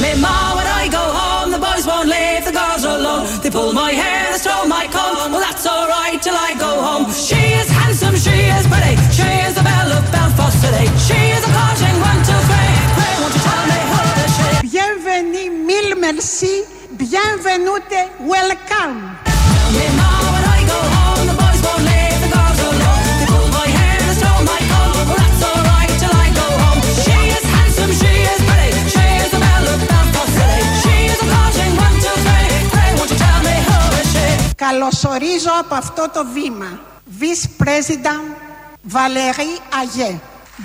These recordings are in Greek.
me ma when I go home, the boys won't leave the girls alone. They pull my hair, they stole my comb. Well, that's alright till I go home. She is handsome, she is pretty. She is the belle of Belfast today. She is a caution one, two, three. Pray, won't you tell me who is she? Bienvenue, mille merci, bienvenue, welcome. Καλωσορίζω από αυτό το βήμα Vice President Valérie Ayé.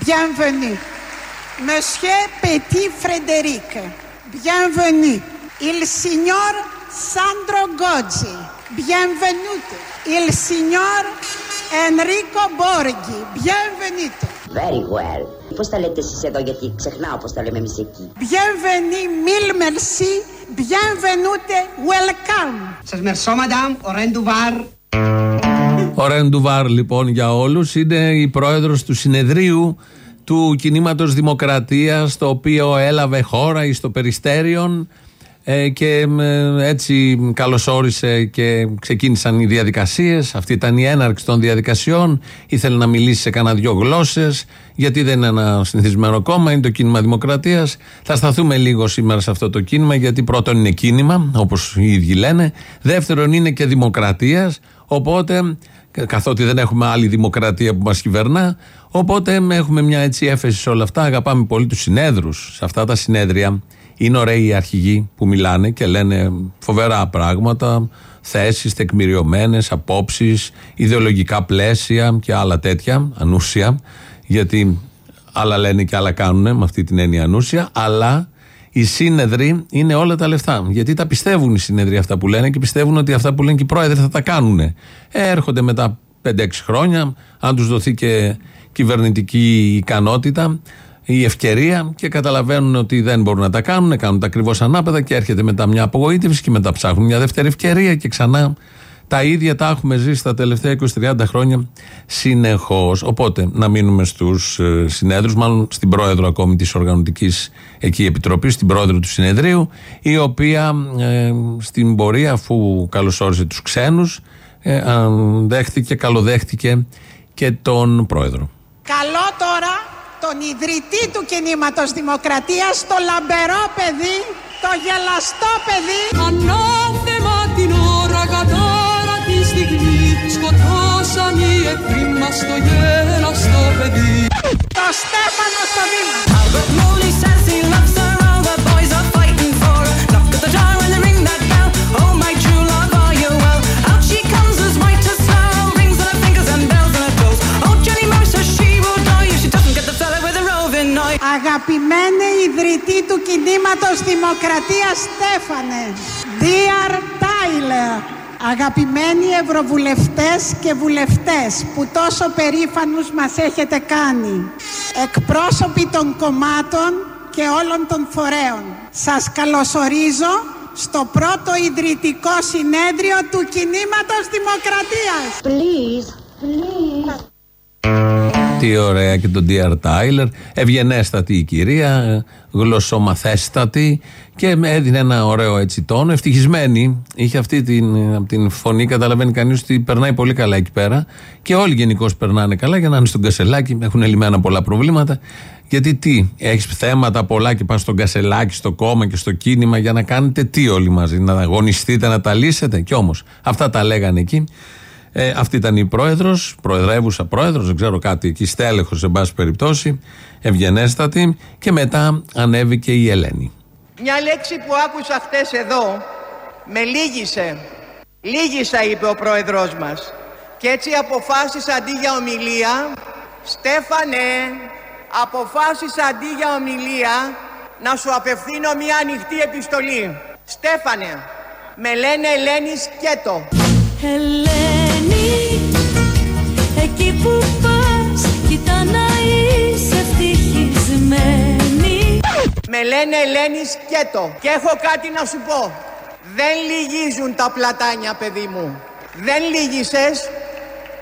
Bienvenue. Monsieur Petit Frédéric. Bienvenue. Il signor Sandro Gozzi. Bienvenue. Il signor Enrico Borghi. Bienvenue. Very well. Πώς τα λέτε εσείς εδώ γιατί ξεχνάω πώς τα λέμε εμείς εκεί. Bienvenue, mille merci. Bienvenue. Welcome. Σας μερσώ, madame, au revoir. Ο Ρεντουβάρ λοιπόν για όλους είναι η πρόεδρος του συνεδρίου του κινήματος Δημοκρατίας το οποίο έλαβε χώρα εις το Περιστέριον ε, και ε, έτσι καλωσόρισε και ξεκίνησαν οι διαδικασίες. Αυτή ήταν η έναρξη των διαδικασιών. Ήθελε να μιλήσει σε κανένα δυο γλώσσες. Γιατί δεν είναι ένα συνηθισμένο κόμμα είναι το κίνημα Δημοκρατίας. Θα σταθούμε λίγο σήμερα σε αυτό το κίνημα γιατί πρώτον είναι κίνημα όπως οι ίδιοι λένε. Δεύτερον είναι και Δημοκρατίας. Οπότε καθότι δεν έχουμε άλλη δημοκρατία που μας κυβερνά οπότε έχουμε μια έτσι έφεση σε όλα αυτά. Αγαπάμε πολύ τους συνέδρους σε αυτά τα συνέδρια είναι ωραίοι οι αρχηγοί που μιλάνε και λένε φοβερά πράγματα θέσεις τεκμηριωμένες, απόψεις ιδεολογικά πλαίσια και άλλα τέτοια ανούσια γιατί άλλα λένε και άλλα κάνουν με αυτή την έννοια ανούσια αλλά οι σύνεδροι είναι όλα τα λεφτά. Γιατί τα πιστεύουν οι σύνεδροι αυτά που λένε και πιστεύουν ότι αυτά που λένε και οι πρόεδροι θα τα κάνουν. Ε, έρχονται μετά 5-6 χρόνια, αν τους δοθεί και κυβερνητική ικανότητα, η ευκαιρία και καταλαβαίνουν ότι δεν μπορούν να τα κάνουν, κάνουν τα ακριβώς ανάπεδα και έρχεται μετά μια απογοήτευση και μετά ψάχνουν μια δεύτερη ευκαιρία και ξανά τα ίδια τα έχουμε ζήσει τα τελευταία 20-30 χρόνια συνεχώς. Οπότε να μείνουμε στους ε, συνέδρους, μάλλον στην πρόεδρο ακόμη της οργανωτικής εκεί επιτροπής, στην πρόεδρο του συνεδρίου, η οποία ε, στην πορεία, αφού καλωσόρισε τους ξένους, ε, δέχτηκε, καλοδέχτηκε και τον πρόεδρο. Καλό τώρα τον ιδρυτή του κινήματος Δημοκρατίας, το λαμπερό παιδί, το γελαστό παιδί. Ανάθεμα την ώρα κατάρα τη στιγμή Σκοτώσαν οι εχθροί μας το γέλαστο παιδί Το Στέφανο στο βήμα. Eye. Αγαπημένε ιδρυτή του κινήματος Δημοκρατίας Στέφανε. Dear Tyler. Αγαπημένοι ευρωβουλευτές και βουλευτές που τόσο περήφανους μας έχετε κάνει. Εκπρόσωποι των κομμάτων και όλων των φορέων. Σας καλωσορίζω στο πρώτο ιδρυτικό συνέδριο του κινήματος Δημοκρατίας. Please, please. Τι ωραία και τον Dear Tyler. Ευγενέστατη η κυρία, γλωσσομαθέστατη και έδινε ένα ωραίο έτσι τόνο. Ευτυχισμένη. Είχε αυτή την, από την φωνή, καταλαβαίνει κανείς ότι περνάει πολύ καλά εκεί πέρα. Και όλοι γενικώς περνάνε καλά για να είναι στον κασελάκι. Έχουν λυμμένα πολλά προβλήματα. Γιατί τι, έχεις θέματα πολλά και πας στον κασελάκι, στο κόμμα και στο κίνημα για να κάνετε τι όλοι μαζί, να αγωνιστείτε, να τα λύσετε. Κι όμως αυτά τα λέγανε εκεί. Ε, αυτή ήταν η πρόεδρος, προεδρεύουσα πρόεδρος, δεν ξέρω κάτι εκεί, στέλεχος σε πάση περιπτώσει, ευγενέστατη. Και μετά ανέβηκε η Ελένη. Μια λέξη που άκουσα χτες εδώ με λύγησε. Λύγησα είπε ο πρόεδρός μας. Και έτσι αποφάσισα αντί για ομιλία, Στέφανε, αποφάσισα αντί για ομιλία να σου απευθύνω μια ανοιχτή επιστολή. Στέφανε, με λένε Ελένη Σκέτο. Ελένη, λένε Ελένης Σκέτο. Και έχω κάτι να σου πω. Δεν λυγίζουν τα πλατάνια, παιδί μου. Δεν λύγησες,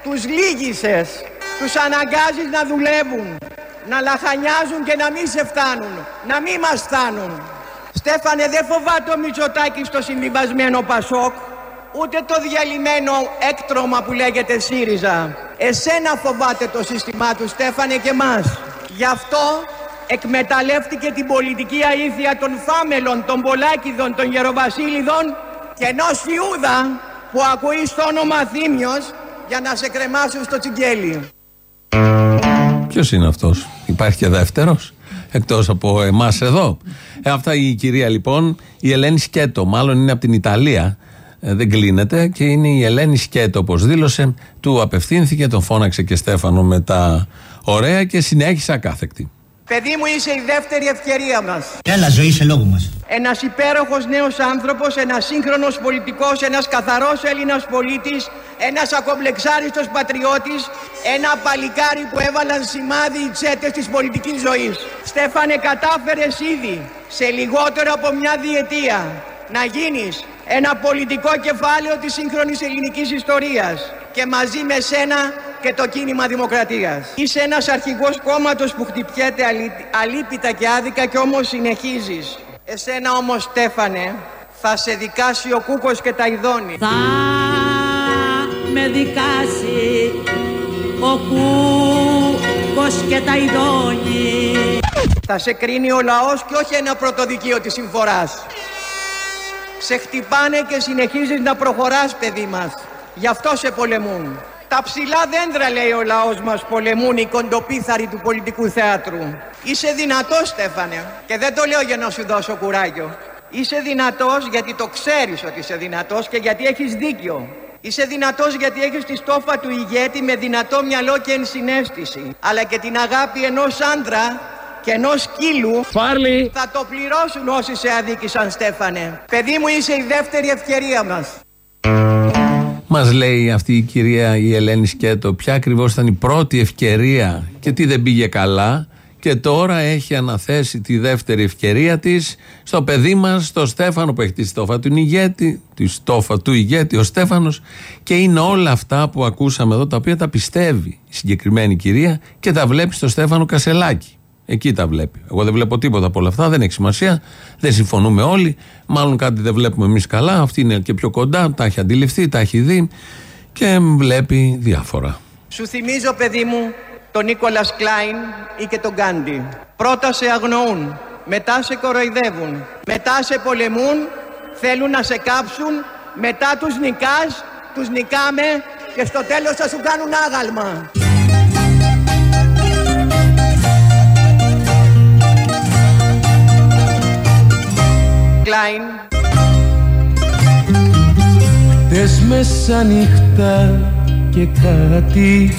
τους λύγησες. Τους αναγκάζεις να δουλεύουν, να λαχανιάζουν και να μην σε φτάνουν, να μην μας φτάνουν. Στέφανε δεν φοβάται ο Μητσοτάκης στο συμβιβασμένο Πασόκ ούτε το διαλυμένο έκτρωμα που λέγεται ΣΥΡΙΖΑ. Εσένα φοβάται το σύστημά του Στέφανε και μας. Γι' αυτό εκμεταλλεύτηκε την πολιτική αήθεια των Φάμελων, των Πολάκηδων, των Γεροβασίλειδων και ενός Ιούδα που ακούει στο όνομα Θήμιος για να σε κρεμάσουν στο τσιγκέλι. Ποιος είναι αυτός, Υπάρχει και δεύτερος, εκτός από εμάς εδώ. Ε, αυτά η κυρία λοιπόν, η Ελένη Σκέτο, μάλλον είναι από την Ιταλία. Ε, δεν κλείνεται και είναι η Ελένη Σκέτο, όπως δήλωσε. Του απευθύνθηκε, τον φώναξε και Στέφανο με τα ωραία και συνέχισε ακάθεκτη. Παιδί μου είσαι η δεύτερη ευκαιρία μας. Έλα, ζωή σε λόγο μας. Ένας υπέροχος νέος άνθρωπος, ένας σύγχρονος πολιτικός, ένας καθαρός Έλληνας πολίτης, ένας ακομπλεξάριστος πατριώτης, ένα παλικάρι που έβαλαν σημάδι οι τσέτες της πολιτικής ζωής. Στέφανε, κατάφερες ήδη σε λιγότερο από μια διετία να γίνεις ένα πολιτικό κεφάλαιο της σύγχρονης ελληνικής ιστορίας και μαζί με σένα και το κίνημα δημοκρατίας. Είσαι ένας αρχηγός κόμματος που χτυπιέται αλή- αλίπητα και άδικα και όμως συνεχίζεις. Εσένα όμως Στέφανε θα σε δικάσει ο Κούκος και τα Ιδόνη. θα με δικάσει ο κούκος και τα ειδόνι. Θα σε κρίνει ο λαός και όχι ένα πρωτοδικείο της συμφοράς. Σε χτυπάνε και συνεχίζεις να προχωράς παιδί μας. Γι' αυτό σε πολεμούν. Τα ψηλά δέντρα λέει ο λαός μας πολεμούν οι κοντοπίθαροι του πολιτικού θέατρου. Είσαι δυνατός Στέφανε και δεν το λέω για να σου δώσω κουράγιο. Είσαι δυνατός γιατί το ξέρεις ότι είσαι δυνατός και γιατί έχεις δίκιο. Είσαι δυνατός γιατί έχεις τη στόφα του ηγέτη με δυνατό μυαλό και ενσυναίσθηση. Αλλά και την αγάπη ενός άντρα και ενός σκύλου θα το πληρώσουν όσοι σε αδίκησαν Στέφανε. Παιδί μου είσαι η δεύτερη ευκαιρία μας. Μας λέει αυτή η κυρία η Ελένη Σκέτο, ποια ακριβώς ήταν η πρώτη ευκαιρία και τι δεν πήγε καλά. Και τώρα έχει αναθέσει τη δεύτερη ευκαιρία της στο παιδί μας, στο Στέφανο που έχει τη στόφα του ηγέτη, τη στόφα του ηγέτη, ο Στέφανος. Και είναι όλα αυτά που ακούσαμε εδώ, τα οποία τα πιστεύει η συγκεκριμένη κυρία και τα βλέπει στο Στέφανο Κασελάκη. Εκεί τα βλέπει. Εγώ δεν βλέπω τίποτα από όλα αυτά, δεν έχει σημασία. Δεν συμφωνούμε όλοι. Μάλλον κάτι δεν βλέπουμε εμείς καλά. Αυτή είναι και πιο κοντά, τα έχει αντιληφθεί, τα έχει δει και βλέπει διάφορα. Σου θυμίζω παιδί μου τον Νίκολας Κλάιν ή και τον Γκάντι. Πρώτα σε αγνοούν, μετά σε κοροϊδεύουν, μετά σε πολεμούν, θέλουν να σε κάψουν, μετά τους νικάς, τους νικάμε και στο τέλος θα σου κάνουν άγαλμα. Κλάιν, Χτες μεσάνυχτα και κάτι,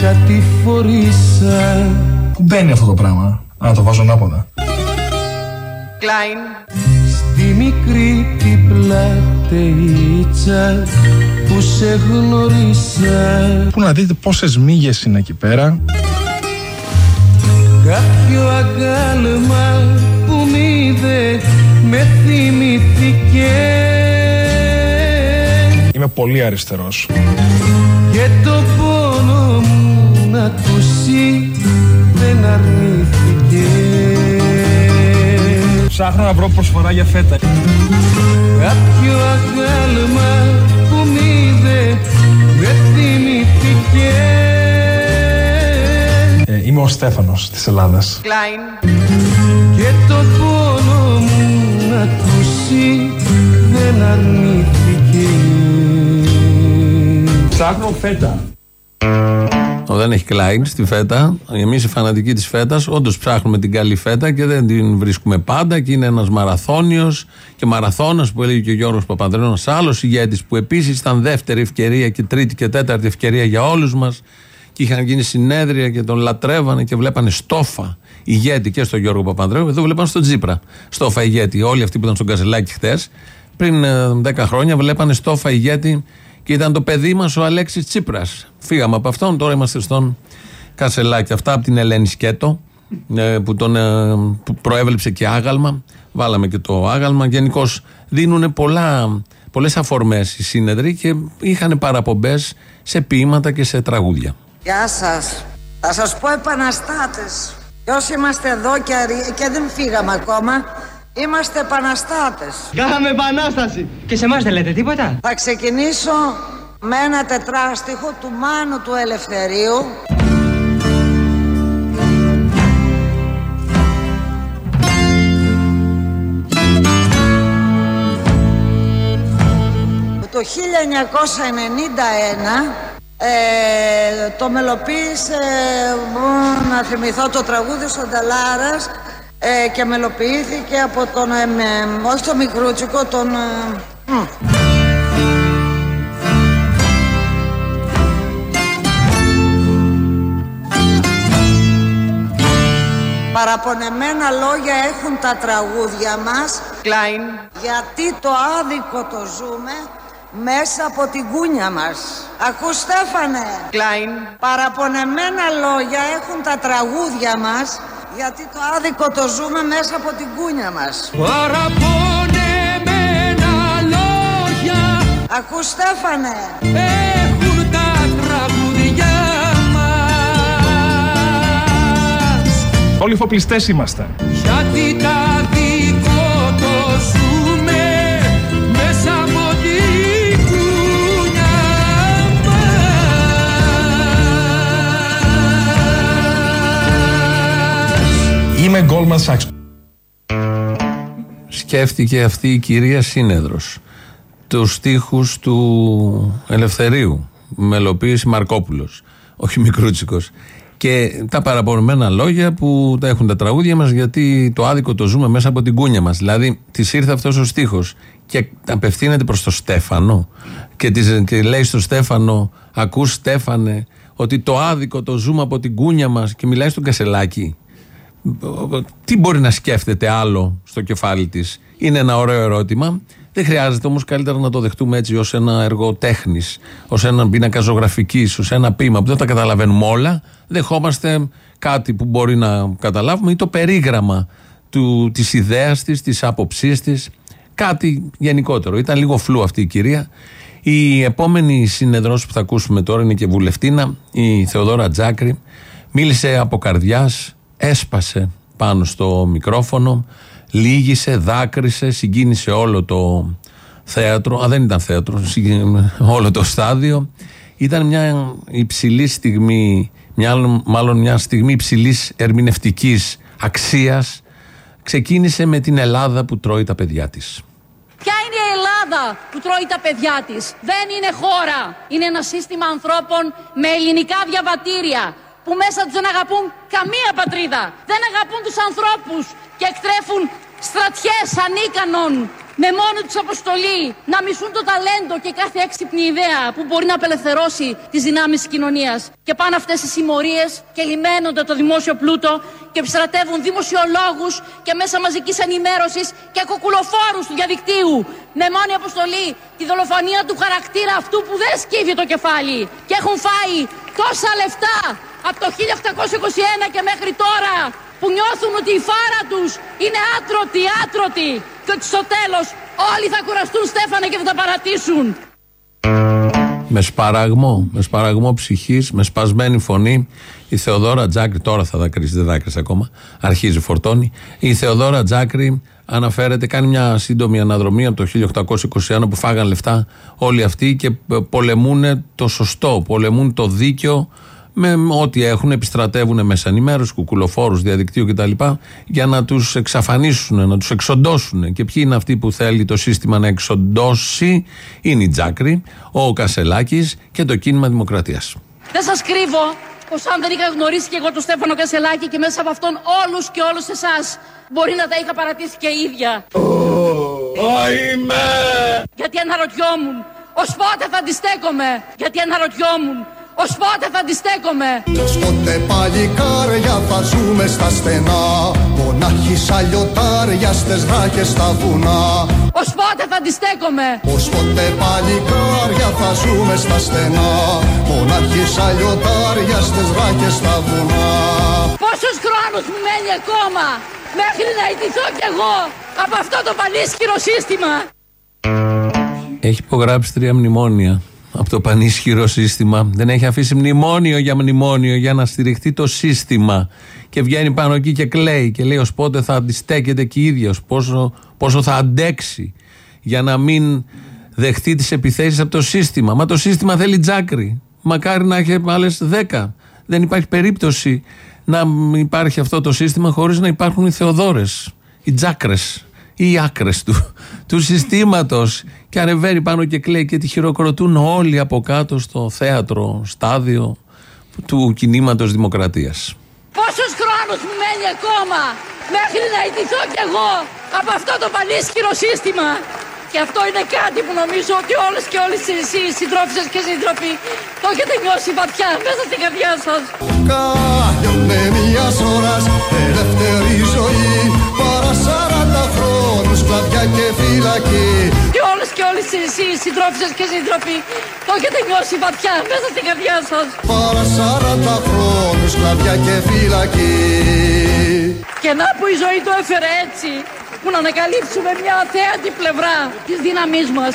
κάτι φορήσα. Πού μπαίνει αυτό το πράγμα, να το βάζω ανάποδα. Κλάιν, Στη μικρή την πλατείτσα που σε γνωρίσα. Πού να δείτε πόσες μύγες είναι εκεί πέρα. Κάποιο αγκάλμα που μ' είδε με θυμηθήκε Είμαι πολύ αριστερός. Και το πόνο μου να ακούσει δεν αρνήθηκε Ψάχνω να βρω προσφορά για φέτα. Κάποιο αγάλμα που μ' είδε δεν θυμηθήκε Ε, είμαι ο Στέφανος της Ελλάδας. Κλάιν, Και το πόνο μου να ακούσει δεν αρνήθηκε Ψάχνω φέτα. Ο, δεν έχει κλάιν στη φέτα. Εμείς οι φανατικοί της φέτας, όντως ψάχνουμε την καλή φέτα και δεν την βρίσκουμε πάντα. Και είναι ένας μαραθώνιος και μαραθώνας που έλεγε και ο Γιώργος Παπανδρέο, ένας άλλος ηγέτης που επίσης ήταν δεύτερη ευκαιρία και τρίτη και τέταρτη ευκαιρία για όλους μας. Και είχαν γίνει συνέδρια και τον λατρεύανε και βλέπανε στόφα ηγέτη και στον Γιώργο Παπανδρέου. Εδώ βλέπανε στον Τζίπρα. Στόφα ηγέτη. Όλοι αυτοί που ήταν στον Καζελάκη χτε, πριν ε, 10 χρόνια, βλέπανε στόφα ηγέτη και ήταν το παιδί μας ο Αλέξης Τσίπρας. Φύγαμε από αυτόν, τώρα είμαστε στον Κασελάκη. Αυτά από την Ελένη Σκέτο, ε, που, τον, ε, που προέβλεψε και άγαλμα. Βάλαμε και το άγαλμα. Γενικώς δίνουν πολλές αφορμές οι σύνεδροι και είχαν παραπομπές σε ποίηματα και σε τραγούδια. Γεια σας. Θα σας πω επαναστάτες. Και όσοι είμαστε εδώ και, αρι- και δεν φύγαμε ακόμα, Είμαστε επαναστάτες. Κάναμε επανάσταση. Και σε εμάς δεν λέτε τίποτα; Θα ξεκινήσω με ένα τετράστιχο του Μάνου του Ελευθερίου. Το 1991 ε, το μελοποίησε, μπορώ να θυμηθώ το τραγούδι ο Νταλάρας ε, και μελοποιήθηκε από τον, ε, με- όχι τον Μικρούτσικο, τον... ε, μ. Παραπονεμένα λόγια έχουν τα τραγούδια μας Κλάιν. γιατί το άδικο το ζούμε μέσα από την κούνια μας. Ακούς Στέφανε. Κλάιν. Παραπονεμένα λόγια έχουν τα τραγούδια μας γιατί το άδικο το ζούμε μέσα από την κούνια μας. Παραπονεμένα λόγια Ακούς Στέφανε. έχουν τα τραγουδιά μας Όλοι εφοπλιστές είμαστε. Γιατί τα δικό το ζούμε μας Είμαι Goldman Sachs. σκέφτηκε αυτή η κυρία Σύνεδρος τους στίχους του Ελευθερίου μελοποίηση Μαρκόπουλος όχι Μικρούτσικος και τα παραπονημένα λόγια που τα έχουν τα τραγούδια μας γιατί το άδικο το ζούμε μέσα από την κούνια μας δηλαδή της ήρθε αυτός ο στίχος και απευθύνεται προς το Στέφανο και, της, και λέει στο Στέφανο ακούς Στέφανε ότι το άδικο το ζούμε από την κούνια μας και μιλάει στον Κασελάκη τι μπορεί να σκέφτεται άλλο στο κεφάλι της; Είναι ένα ωραίο ερώτημα. Δεν χρειάζεται όμως καλύτερα να το δεχτούμε έτσι ως ένα έργο τέχνης, ως έναν πίνακα ζωγραφικής, ως ένα ποίημα που δεν τα καταλαβαίνουμε όλα. Δεχόμαστε κάτι που μπορεί να καταλάβουμε ή το περίγραμμα του, της ιδέας της, της άποψής της, κάτι γενικότερο. Ήταν λίγο φλού αυτή η κυρία. Η επόμενη συνεδρώση που θα ακούσουμε τώρα είναι και βουλευτήνα, η Θεοδόρα Τζάκρη. Μίλησε από καρδιάς, έσπασε πάνω στο μικρόφωνο, λύγησε, δάκρυσε, συγκίνησε όλο το θέατρο. Α, δεν ήταν θέατρο, συγκι- όλο το στάδιο. Ήταν μια υψηλή στιγμή, μια, μάλλον μια στιγμή υψηλής ερμηνευτικής αξίας. Ξεκίνησε με την Ελλάδα που τρώει τα παιδιά της. Ποια είναι η Ελλάδα που τρώει τα παιδιά της; Δεν είναι χώρα. Είναι ένα σύστημα ανθρώπων με ελληνικά διαβατήρια που μέσα τους δεν αγαπούν καμία πατρίδα. Δεν αγαπούν τους ανθρώπους και εκτρέφουν στρατιές ανίκανων με μόνη τους αποστολή να μισούν το ταλέντο και κάθε έξυπνη ιδέα που μπορεί να απελευθερώσει τις δυνάμεις της κοινωνίας. Και πάνε αυτές οι συμμορίες και λιμένονται το δημόσιο πλούτο και επιστρατεύουν δημοσιολόγους και μέσα μαζικής ενημέρωσης και κουκουλοφόρους του διαδικτύου με μόνη αποστολή τη δολοφονία του χαρακτήρα αυτού που δεν σκύβει το κεφάλι και έχουν φάει τόσα λεφτά από το 1821 και μέχρι τώρα που νιώθουν ότι η φάρα τους είναι άτρωτη, άτρωτη και ότι στο τέλος όλοι θα κουραστούν Στέφανε και θα τα παρατήσουν. Με σπαραγμό, με σπαραγμό ψυχής, με σπασμένη φωνή. Η Θεοδόρα Τζάκρη, τώρα θα δακρύσει, δεν δάκρυσε ακόμα. Αρχίζει φορτώνει. Η Θεοδόρα Τζάκρη αναφέρεται, κάνει μια σύντομη αναδρομή από το 1821 που φάγαν λεφτά όλοι αυτοί και πολεμούν το σωστό, πολεμούν το δίκαιο με ό,τι έχουν, επιστρατεύουν μέσα ενημέρωση, κουκουλοφόρους, διαδικτύου κτλ. για να τους εξαφανίσουν, να τους εξοντώσουν. Και ποιοι είναι αυτοί που θέλει το σύστημα να εξοντώσει, είναι η Τζάκρη, ο Κασελάκης και το κίνημα Δημοκρατίας. Δεν σας κρύβω πως αν δεν είχα γνωρίσει και εγώ τον Στέφανο Κασελάκη και μέσα από αυτόν όλους και όλους εσάς μπορεί να τα είχα παρατήσει και η ίδια. Γιατί αναρωτιόμουν ως πότε θα αντιστέκομαι; Γιατί αναρωτιόμουν ως πότε θα αντιστέκομαι. Πότε παλικάρια θα ζούμε στα στενά Μονάχοι σαν λιωτάρια στες δράκες στα βουνά Ως πότε θα αντιστέκομαι. Πως πότε παλικάρια θα ζούμε στα στενά Μονάχοι σαν λιωτάρια στες δράκες στα βουνά Πόσος χρόνος μου μένει ακόμα μέχρι να ιτηθώ κι εγώ από αυτό το πανίσχυρο σύστημα; Έχει υπογράψει τρία μνημόνια από το πανίσχυρο σύστημα. Δεν έχει αφήσει μνημόνιο για μνημόνιο για να στηριχτεί το σύστημα. Και βγαίνει πάνω εκεί και κλαίει και λέει ως πότε θα αντιστέκεται και ίδιος, πόσο, πόσο θα αντέξει για να μην δεχτεί τις επιθέσεις από το σύστημα. Μα το σύστημα θέλει τζάκρι. Μακάρι να έχει άλλες 10. Δεν υπάρχει περίπτωση να μην υπάρχει αυτό το σύστημα χωρίς να υπάρχουν οι Θεοδόρες, οι τζάκρες ή οι άκρες του, του συστήματος. Και ανεβαίνει πάνω και κλαίει και τη χειροκροτούν όλοι από κάτω στο θέατρο, στάδιο του κινήματος δημοκρατίας. Πόσος χρόνος μου μένει ακόμα μέχρι να ιτηθώ κι εγώ από αυτό το πανίσχυρο σύστημα; Και αυτό είναι κάτι που νομίζω ότι όλες και όλες εσείς συντρόφισσες και σύντροφοι το έχετε νιώσει βαθιά μέσα στην καρδιά σας. Κάλιονε μιας ώρας ελεύθερη ζωή και φυλακή Και όλες και όλες εσείς συντρόφισσες και σύντροφοι το έχετε νιώσει βαθιά μέσα στην καρδιά σας. Παρά σαράντα χρόνους σκλαβιά και φυλακή Και να που η ζωή το έφερε έτσι που να ανακαλύψουμε μια αθέατη πλευρά της δύναμής μας.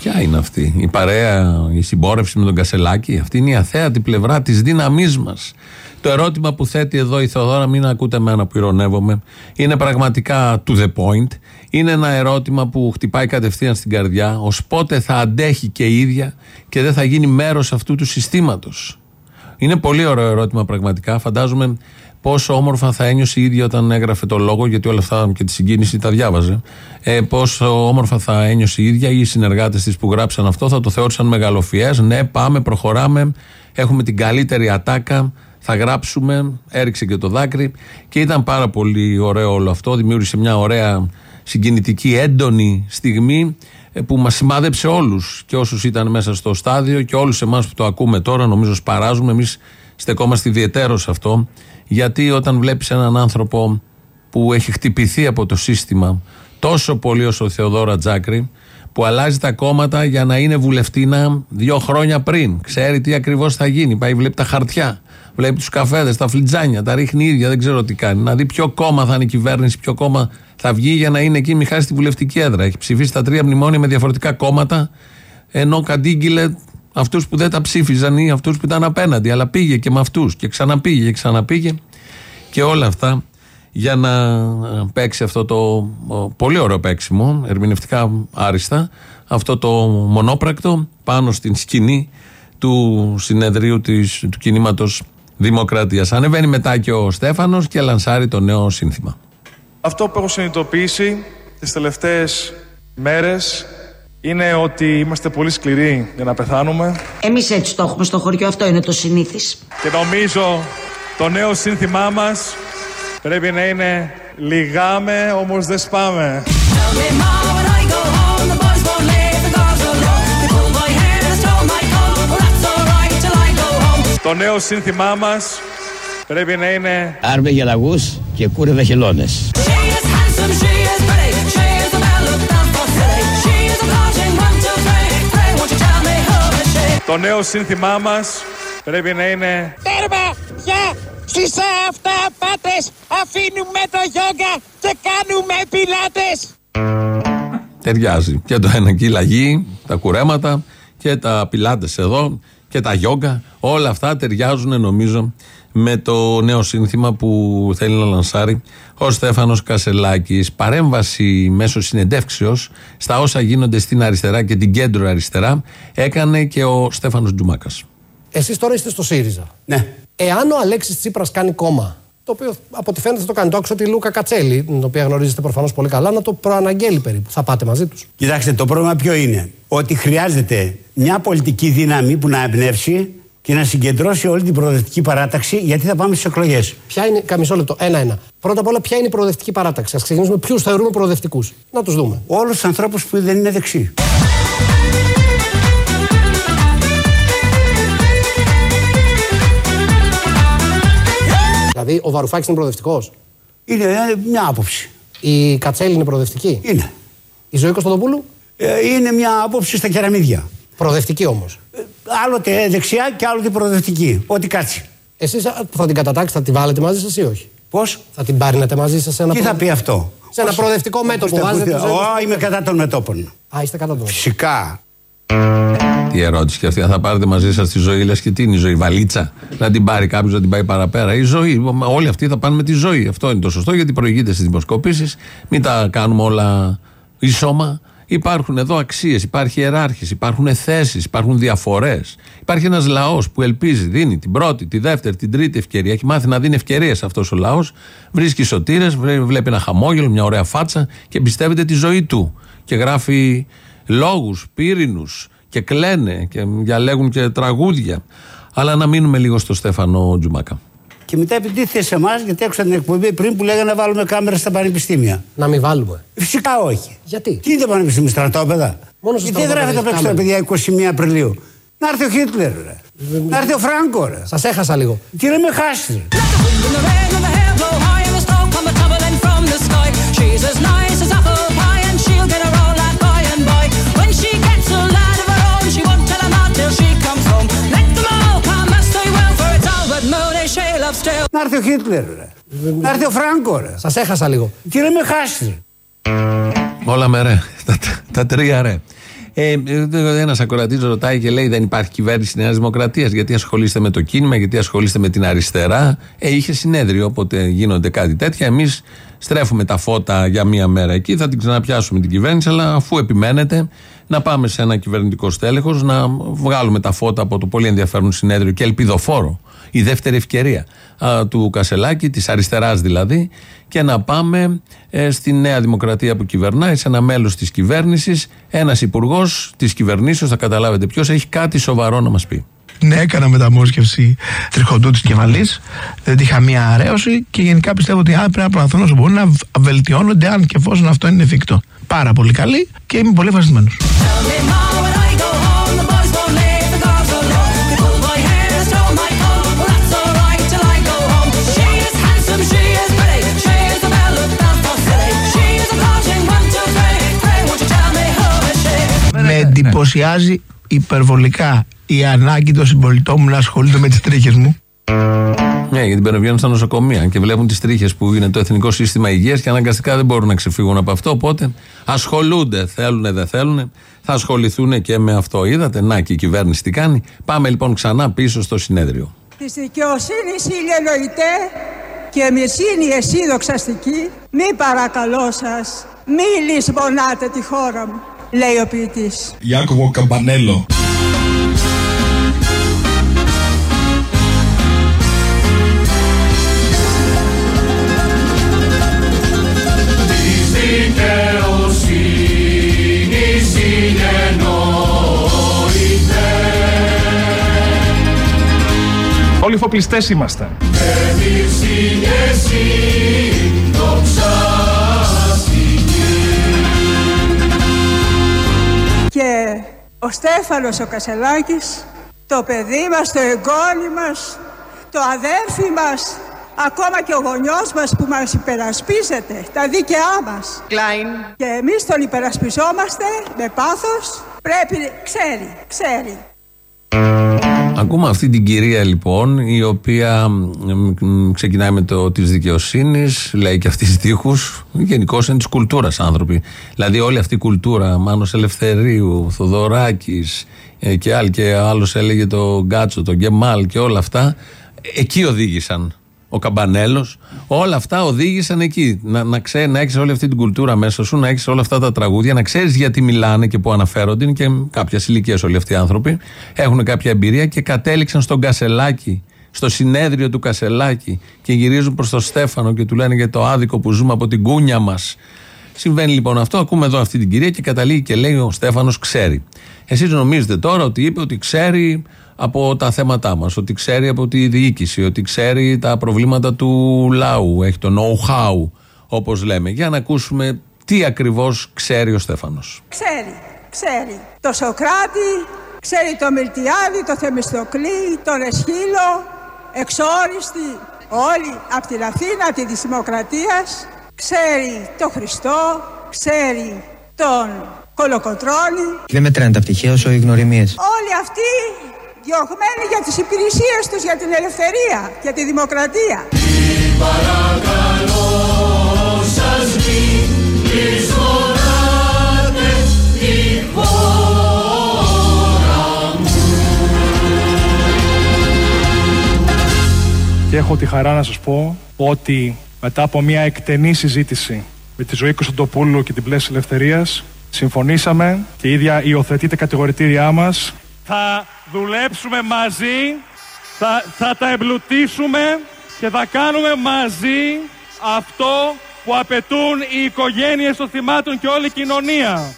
Ποια είναι αυτή, η παρέα, η συμπόρευση με τον Κασελάκη; Αυτή είναι η αθέατη πλευρά της δύναμής μας. Το ερώτημα που θέτει εδώ η Θεοδόρα, μην ακούτε εμένα που ηρωνεύομαι, είναι πραγματικά to the point. Είναι ένα ερώτημα που χτυπάει κατευθείαν στην καρδιά, ως πότε θα αντέχει και η ίδια και δεν θα γίνει μέρος αυτού του συστήματος. Είναι πολύ ωραίο ερώτημα πραγματικά. Φαντάζομαι πόσο όμορφα θα ένιωσε η ίδια όταν έγραφε το λόγο, γιατί όλα αυτά και τη συγκίνηση τα διάβαζε. Ε, πόσο όμορφα θα ένιωσε η ίδια ή οι συνεργάτες της που γράψαν αυτό θα το θεώρησαν μεγαλοφιές. Ναι, πάμε, προχωράμε. Έχουμε την καλύτερη ατάκα. Θα γράψουμε. Έριξε και το δάκρυ. Και ήταν πάρα πολύ ωραίο όλο αυτό. Δημιούργησε μια ωραία συγκινητική, έντονη στιγμή ε, που μας σημάδεψε όλους και όσους ήταν μέσα στο στάδιο και όλους εμάς που το ακούμε τώρα νομίζω σπαράζουμε εμείς στεκόμαστε ιδιαίτερο σε αυτό γιατί όταν βλέπεις έναν άνθρωπο που έχει χτυπηθεί από το σύστημα τόσο πολύ όσο ο Θεοδόρα Τζάκρη που αλλάζει τα κόμματα για να είναι βουλευτήνα δύο χρόνια πριν. Ξέρει τι ακριβώς θα γίνει. Πάει, βλέπει τα χαρτιά, βλέπει τους καφέδες, τα φλιτζάνια, τα ρίχνει η ίδια, δεν ξέρω τι κάνει. Να δει ποιο κόμμα θα είναι η κυβέρνηση, ποιο κόμμα θα βγει για να είναι εκεί, μην χάσει τη βουλευτική έδρα. Έχει ψηφίσει τα τρία μνημόνια με διαφορετικά κόμματα, ενώ κατήγγειλε αυτούς που δεν τα ψήφιζαν ή αυτούς που ήταν απέναντι. Αλλά πήγε και με αυτούς και ξαναπήγε και ξαναπήγε και όλα αυτά για να ε, παίξει αυτό το ο, πολύ ωραίο παίξιμο, ερμηνευτικά άριστα, αυτό το μονόπρακτο πάνω στην σκηνή του συνεδρίου της, του κινήματος Δημοκρατίας. Ανεβαίνει μετά και ο Στέφανος και λανσάρει το νέο σύνθημα. Αυτό που έχω συνειδητοποιήσει τις τελευταίες μέρες είναι ότι είμαστε πολύ σκληροί για να πεθάνουμε Εμείς έτσι το έχουμε στο χωριό, αυτό είναι το συνήθις. και νομίζω το νέο σύνθημά μας Πρέπει να είναι λιγάμε όμως δεν σπάμε. Το νέο σύνθημά μας πρέπει να είναι Άρβε για λαγούς και κούρευε χελώνες. Το νέο σύνθημά μας πρέπει να είναι στις αυταπάτες αφήνουμε το γιόγκα και κάνουμε πιλάτες. Ταιριάζει. Και το ένα και η λαγή, τα κουρέματα και τα πιλάτες εδώ και τα γιόγκα. Όλα αυτά ταιριάζουν νομίζω με το νέο σύνθημα που θέλει να λανσάρει ο Στέφανος Κασελάκης. Παρέμβαση μέσω συνεντεύξεως στα όσα γίνονται στην αριστερά και την κέντρο αριστερά έκανε και ο Στέφανος Τζουμάκας. Εσείς τώρα είστε στο ΣΥΡΙΖΑ. Ναι. Εάν ο Αλέξης Τσίπρας κάνει κόμμα, το οποίο από ό,τι φαίνεται θα το κάνει, το άκουσα τη Λούκα Κατσέλη, την οποία γνωρίζετε προφανώς πολύ καλά, να το προαναγγέλει περίπου. Θα πάτε μαζί τους. Κοιτάξτε, το πρόβλημα ποιο είναι; Ότι χρειάζεται μια πολιτική δύναμη που να εμπνεύσει και να συγκεντρώσει όλη την προοδευτική παράταξη γιατί θα πάμε στις εκλογές. Ποια είναι, καμισό λεπτό, ένα-ένα. Πρώτα απ' όλα, ποια είναι η προοδευτική παράταξη; Α ξεκινήσουμε ποιους θεωρούμε προοδευτικούς. Να τους δούμε. Όλους τους ανθρώπους που δεν είναι δεξί. Δηλαδή, ο Βαρουφάκης είναι προοδευτικός. Είναι ε, μια άποψη. Η Κατσέλη είναι προοδευτική. Είναι. Η Ζωή Κωνσταντοπούλου; Ε, είναι μια άποψη στα κεραμίδια. Προοδευτική όμως. Άλλοτε δεξιά και άλλοτε προοδευτική. Ό,τι κάτσει. Εσείς θα την κατατάξετε, θα την βάλετε μαζί σας ή όχι; Πώς; Θα την πάρετε μαζί σας σε ένα Τι θα προοδε- πει αυτό; Σε ένα Πώς- προοδευτικό μέτωπο. πώς τα Βάζετε ακούτε. τους Ω, ένας- είμαι κατά των μετόπων. Α, είστε κατά τον. Φυσικά. Τι ερώτηση και αυτή, αν θα πάρετε μαζί σας τη ζωή, λες και τι είναι η ζωή, βαλίτσα. Να την πάρει κάποιος, να την πάει παραπέρα. Η ζωή, όλοι αυτοί θα πάνε με τη ζωή. Αυτό είναι το σωστό, γιατί προηγείται στις δημοσκοπήσεις. Μην τα κάνουμε όλα ισόμα. Υπάρχουν εδώ αξίες, υπάρχει ιεράρχηση, υπάρχουν θέσεις, υπάρχουν διαφορές. Υπάρχει ένας λαός που ελπίζει, δίνει την πρώτη, τη δεύτερη, την τρίτη ευκαιρία. Έχει μάθει να δίνει ευκαιρίες αυτός ο λαός. Βρίσκει σωτήρες, βλέπει ένα χαμόγελο, μια ωραία φάτσα και εμπιστεύεται τη ζωή του. Και γράφει λόγους, πύρινους και κλαίνε και διαλέγουν και τραγούδια. Αλλά να μείνουμε λίγο στο Στέφανο Τζουμάκα. Και μετά επιτίθεται σε εμάς, γιατί άκουσα την εκπομπή πριν που λέγανε να βάλουμε κάμερα στα πανεπιστήμια. Να μην βάλουμε. Φυσικά όχι. Γιατί; Τι είναι το πανεπιστήμιο, στρατόπεδα. Μόνο στο Γιατί στρατόπεδα γράφετε απ' έχει έξω τα παιδιά 21 Απριλίου. Να έρθει ο Χίτλερ, ρε. Να έρθει ο Φράγκο, ρε. Σας έχασα λίγο. Τι να με χάσει, Να έρθει ο Χίτλερ, ρε. Να έρθει ο Φράγκο, ρε. Σας έχασα λίγο. Τι να με χάσεις, ρε. Όλα με ρε. Τα, τα τρία ρε. Ε, Ένας ακροατής ρωτάει και λέει: Δεν υπάρχει κυβέρνηση Νέας Δημοκρατίας. Γιατί ασχολείστε με το κίνημα, γιατί ασχολείστε με την αριστερά; Ε, είχε συνέδριο, όποτε γίνονται κάτι τέτοια. Εμείς στρέφουμε τα φώτα για μία μέρα εκεί. Θα την ξαναπιάσουμε την κυβέρνηση. Αλλά αφού επιμένετε, να πάμε σε ένα κυβερνητικό στέλεχος, να βγάλουμε τα φώτα από το πολύ ενδιαφέρον συνέδριο και ελπιδοφόρο. Η δεύτερη ευκαιρία α, του Κασελάκη, της αριστεράς δηλαδή, και να πάμε ε, στη Νέα Δημοκρατία που κυβερνάει, σε ένα μέλος της κυβέρνησης, ένας υπουργός της κυβερνήσεως, θα καταλάβετε ποιος, έχει κάτι σοβαρό να μας πει. Ναι, έκανα μεταμόσχευση τριχοντού τη κεφαλή. Δεν είχα μία αρέωση και γενικά πιστεύω ότι άνθρωποι πρέπει να προαθούν όσο μπορούν να βελτιώνονται αν και εφόσον αυτό είναι εφικτό. Πάρα πολύ καλή και είμαι πολύ ευχαριστημένος. Με ναι. εντυπωσιάζει υπερβολικά η ανάγκη των συμπολιτών μου να ασχολούνται με τις τρίχες μου. Ναι, γιατί μπαίνουν στα νοσοκομεία και βλέπουν τις τρίχες που είναι το Εθνικό Σύστημα Υγείας και αναγκαστικά δεν μπορούν να ξεφύγουν από αυτό. Οπότε ασχολούνται, θέλουν, δεν θέλουν, θα ασχοληθούν και με αυτό. Είδατε, να και η κυβέρνηση τι κάνει. Πάμε λοιπόν ξανά πίσω στο συνέδριο. Της δικαιοσύνης ηλιενοητέ και μυρσίνη εσύ δοξαστική, μη παρακαλώ σας, μη λησμονάτε τη χώρα μου, λέει ο ποιητής. Jacopo Campanello. Όλοι φοπλιστές είμαστε. Μυρσίνη εσύ δοξαστική. Και ο Στέφανος ο Κασελάκης, το παιδί μας, το εγγόνι μας, το αδέρφι μας, ακόμα και ο γονιός μας που μας υπερασπίζεται, τα δίκαιά μας. Κλάιν. Και εμείς τον υπερασπιζόμαστε με πάθος, πρέπει, ξέρει, ξέρει. Ακούμε αυτή την κυρία λοιπόν, η οποία μ, μ, ξεκινάει με το της δικαιοσύνης, λέει και αυτής στίχου. Γενικώς είναι της κουλτούρας άνθρωποι. Δηλαδή, όλη αυτή η κουλτούρα, Μάνος Ελευθερίου, Θοδωράκης και άλλοι, και άλλος έλεγε το Γκάτσο, το Γκεμάλ και όλα αυτά, εκεί οδήγησαν. Ο Καμπανέλος, όλα αυτά οδήγησαν εκεί. Να, να, ξέρει, να έχεις όλη αυτή την κουλτούρα μέσα σου, να έχεις όλα αυτά τα τραγούδια, να ξέρεις γιατί μιλάνε και πού αναφέρονται. Είναι και κάποια ηλικία όλοι αυτοί οι άνθρωποι. Έχουν κάποια εμπειρία και κατέληξαν στον Κασελάκη, στο συνέδριο του Κασελάκη και γυρίζουν προς τον Στέφανο και του λένε για το άδικο που ζούμε από την κούνια μας. Συμβαίνει λοιπόν αυτό. Ακούμε εδώ αυτή την κυρία και καταλήγει και λέει ο Στέφανος ξέρει. Εσείς νομίζετε τώρα ότι είπε ότι ξέρει από τα θέματά μας, ότι ξέρει από τη διοίκηση, ότι ξέρει τα προβλήματα του λαού, έχει το know-how, όπως λέμε. Για να ακούσουμε τι ακριβώς ξέρει ο Στέφανος. Ξέρει, ξέρει. Το Σοκράτη, ξέρει το Μιλτιάδη, το Θεμιστοκλή, τον Εσχύλο, εξόριστη όλοι από την Αθήνα, τη της Δημοκρατίας, ξέρει το Χριστό, ξέρει τον Κολοκοτρώνη. Δεν μετράνε τα πτυχία όσο οι γνωριμίες. Όλοι αυτοί διωγμένοι για τις υπηρεσίες τους για την ελευθερία για τη δημοκρατία. Και έχω τη χαρά να σας πω ότι μετά από μια εκτενή συζήτηση με τη ζωή Κωνσταντοπούλου και την πλέση ελευθερίας συμφωνήσαμε και η ίδια υιοθετείται κατηγορητήριά μας θα δουλέψουμε μαζί, θα, θα τα εμπλουτίσουμε και θα κάνουμε μαζί αυτό που απαιτούν οι οικογένειες των θυμάτων και όλη η κοινωνία.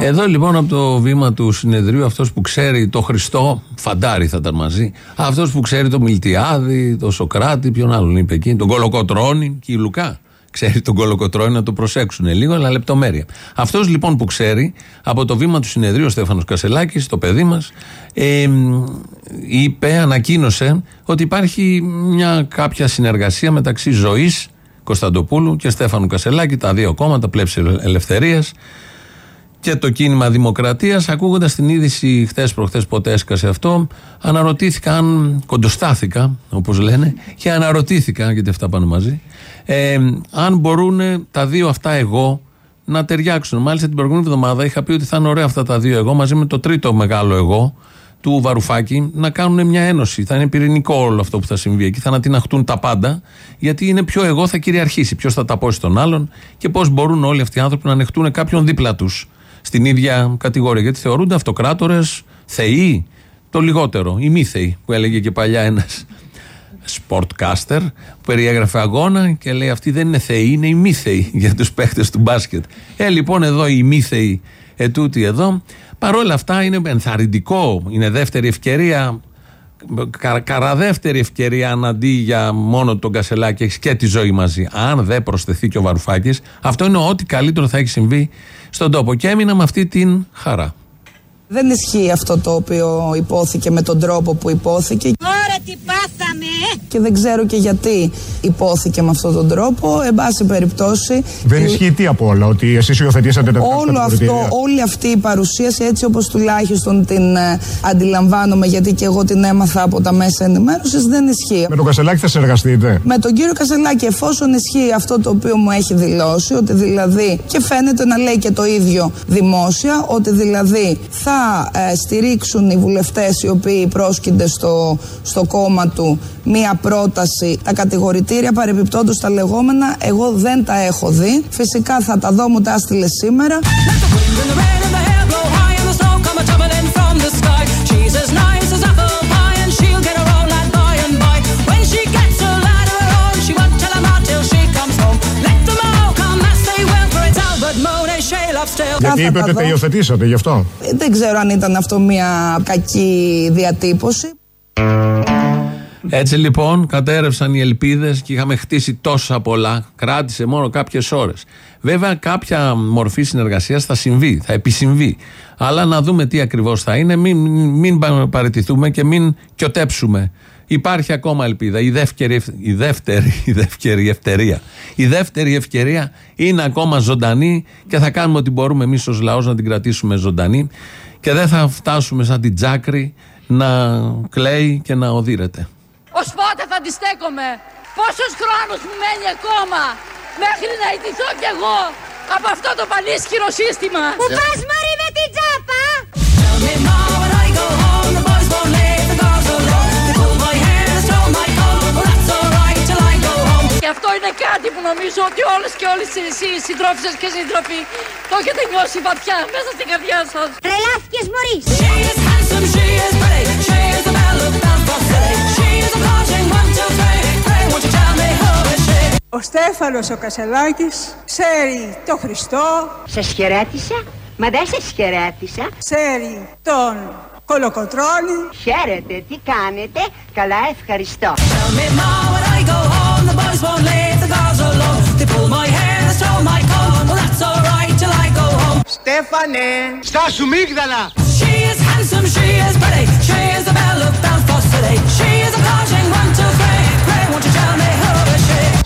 Εδώ λοιπόν από το βήμα του συνεδρίου αυτός που ξέρει το Χριστό, φαντάρι θα ήταν μαζί, αυτός που ξέρει το Μιλτιάδη, το Σοκράτη, ποιον άλλον είπε εκεί, τον Κολοκοτρώνη και η Λουκά. Ξέρει τον Κολοκοτρώνη να το προσέξουν λίγο, αλλά λεπτομέρεια. Αυτός λοιπόν που ξέρει από το βήμα του συνεδρίου ο Στέφανος Κασελάκης, το παιδί μας, ε, είπε, ανακοίνωσε ότι υπάρχει μια κάποια συνεργασία μεταξύ ζωής Κωνσταντοπούλου και Στέφανου Κασελάκη, τα δύο κόμματα, πλέψη ελευθερίας και το κίνημα Δημοκρατίας. Ακούγοντας την είδηση χθες προχθές, ποτέ έσκασε αυτό, αναρωτήθηκα αν. κοντοστάθηκα, όπως λένε, και αναρωτήθηκα, γιατί αυτά πάνε μαζί, ε, αν μπορούν τα δύο αυτά εγώ να ταιριάξουν. Μάλιστα την προηγούμενη εβδομάδα είχα πει ότι θα είναι ωραία αυτά τα δύο εγώ μαζί με το τρίτο μεγάλο εγώ του Βαρουφάκη να κάνουν μια ένωση. Θα είναι πυρηνικό όλο αυτό που θα συμβεί εκεί. Θα ανατιναχτούν τα πάντα, γιατί είναι πιο εγώ θα κυριαρχήσει. Ποιος θα τα πω στον άλλον και πώς μπορούν όλοι αυτοί οι άνθρωποι να ανεχτούν κάποιον δίπλα τους στην ίδια κατηγορία. Γιατί θεωρούνται αυτοκράτορες, θεοί, το λιγότερο, οι μη θεοί, που έλεγε και παλιά ένας sportcaster που περιέγραφε αγώνα και λέει αυτοί δεν είναι θεοί, είναι οι μη θεοί για τους παίχτες του μπάσκετ. Ε, λοιπόν εδώ οι μη θεοί ετούτοι εδώ. Παρόλα αυτά είναι ενθαρρυντικό, είναι δεύτερη ευκαιρία κα, καραδεύτερη ευκαιρία αν αντί για μόνο τον Κασελάκη έχεις και τη ζωή μαζί. Αν δεν προσθεθεί και ο Βαρουφάκης, αυτό είναι ό,τι καλύτερο θα έχει συμβεί στον τόπο. Και έμεινα με αυτή την χαρά. Δεν ισχύει αυτό το οποίο υπόθηκε με τον τρόπο που υπόθηκε. Ωραία τι πάθαμε! Και δεν ξέρω και γιατί υπόθηκε με αυτόν τον τρόπο. Εν πάση περιπτώσει. Δεν ισχύει τι από όλα, ότι εσείς υιοθετήσατε τα Όλο αυτό, όλη αυτή η παρουσίαση, έτσι όπως τουλάχιστον την ε, αντιλαμβάνομαι, γιατί και εγώ την έμαθα από τα μέσα ενημέρωσης, δεν ισχύει. Με τον Κασελάκη θα συνεργαστείτε; Με τον κύριο Κασελάκη, εφόσον ισχύει αυτό το οποίο μου έχει δηλώσει, ότι δηλαδή, και φαίνεται να λέει και το ίδιο δημόσια, ότι δηλαδή θα ε, στηρίξουν οι βουλευτές οι οποίοι πρόσκυνται στο, στο κόμμα του μία πρόταση, τα κατηγορητήρια παρεμπιπτόντως τα λεγόμενα, εγώ δεν τα έχω δει. Φυσικά θα τα δω, μου τα έστειλε σήμερα. Γιατί είπε ότι τα υιοθετήσατε γι' αυτό. Ε, Δεν ξέρω αν ήταν αυτό μια κακή διατύπωση. Έτσι λοιπόν κατέρευσαν οι ελπίδες και είχαμε χτίσει τόσα πολλά. Κράτησε μόνο κάποιες ώρες. Βέβαια, κάποια μορφή συνεργασίας θα συμβεί, θα επισυμβεί. Αλλά να δούμε τι ακριβώς θα είναι, μην, μην παραιτηθούμε και μην κιωτέψουμε. Υπάρχει ακόμα ελπίδα. Η δεύτερη, η δεύτερη, η δεύτερη ευκαιρία. Η δεύτερη ευκαιρία είναι ακόμα ζωντανή και θα κάνουμε ό,τι μπορούμε εμείς ως λαός να την κρατήσουμε ζωντανή και δεν θα φτάσουμε σαν την τζάκρη να κλαίει και να οδύρεται. Ως πότε θα αντιστέκομαι. Πόσος χρόνος μου μένει ακόμα μέχρι να ιτηθώ κι εγώ από αυτό το πανίσχυρο σύστημα; Που πας μωρή με την τσάπα! Αυτό είναι κάτι που νομίζω ότι όλες και όλοι οι συντρόφισσες και σύντροφοι το έχετε νιώσει βαθιά μέσα στην καρδιά σας. Τρελάθηκες μωρή! Ο Στέφανος ο Κασελάκης ξέρει το Χριστό, Σε χαιρέτησα, μα δεν σε χαιρέτησα. ξέρει τον Κολοκοτρώνη, Χαίρετε, τι κάνετε, καλά ευχαριστώ. Στέφανε! Στάσου μίγδαλα!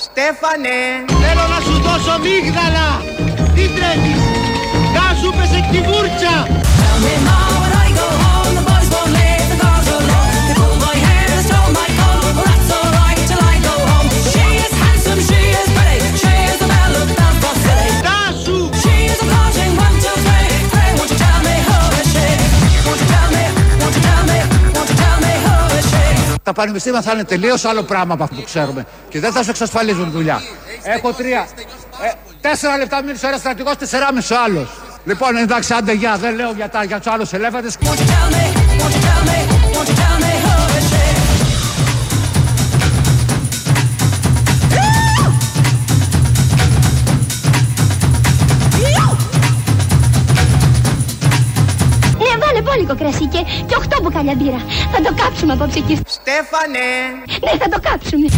Στέφανε! Θέλω να σου δώσω μίγδαλα! Τι τρέμεις! Τα πανεπιστήμια θα είναι τελείω άλλο πράγμα από αυτό που ξέρουμε. Και δεν θα σου εξασφαλίζουν δουλειά. Έχω τρία. Ε, τέσσερα λεπτά μήνυσε ο ένα στρατηγό, τεσσεράμιση ο άλλο. Λοιπόν, εντάξει, άντε γεια, δεν λέω για, τα, για του άλλου ελέφαντε. Βάλε πόλικο κρασί και, και 8 μπουκάλια μπύρα. Θα το κάψουμε απόψε εκεί. Στέφανε! Ναι, θα το κάψουμε.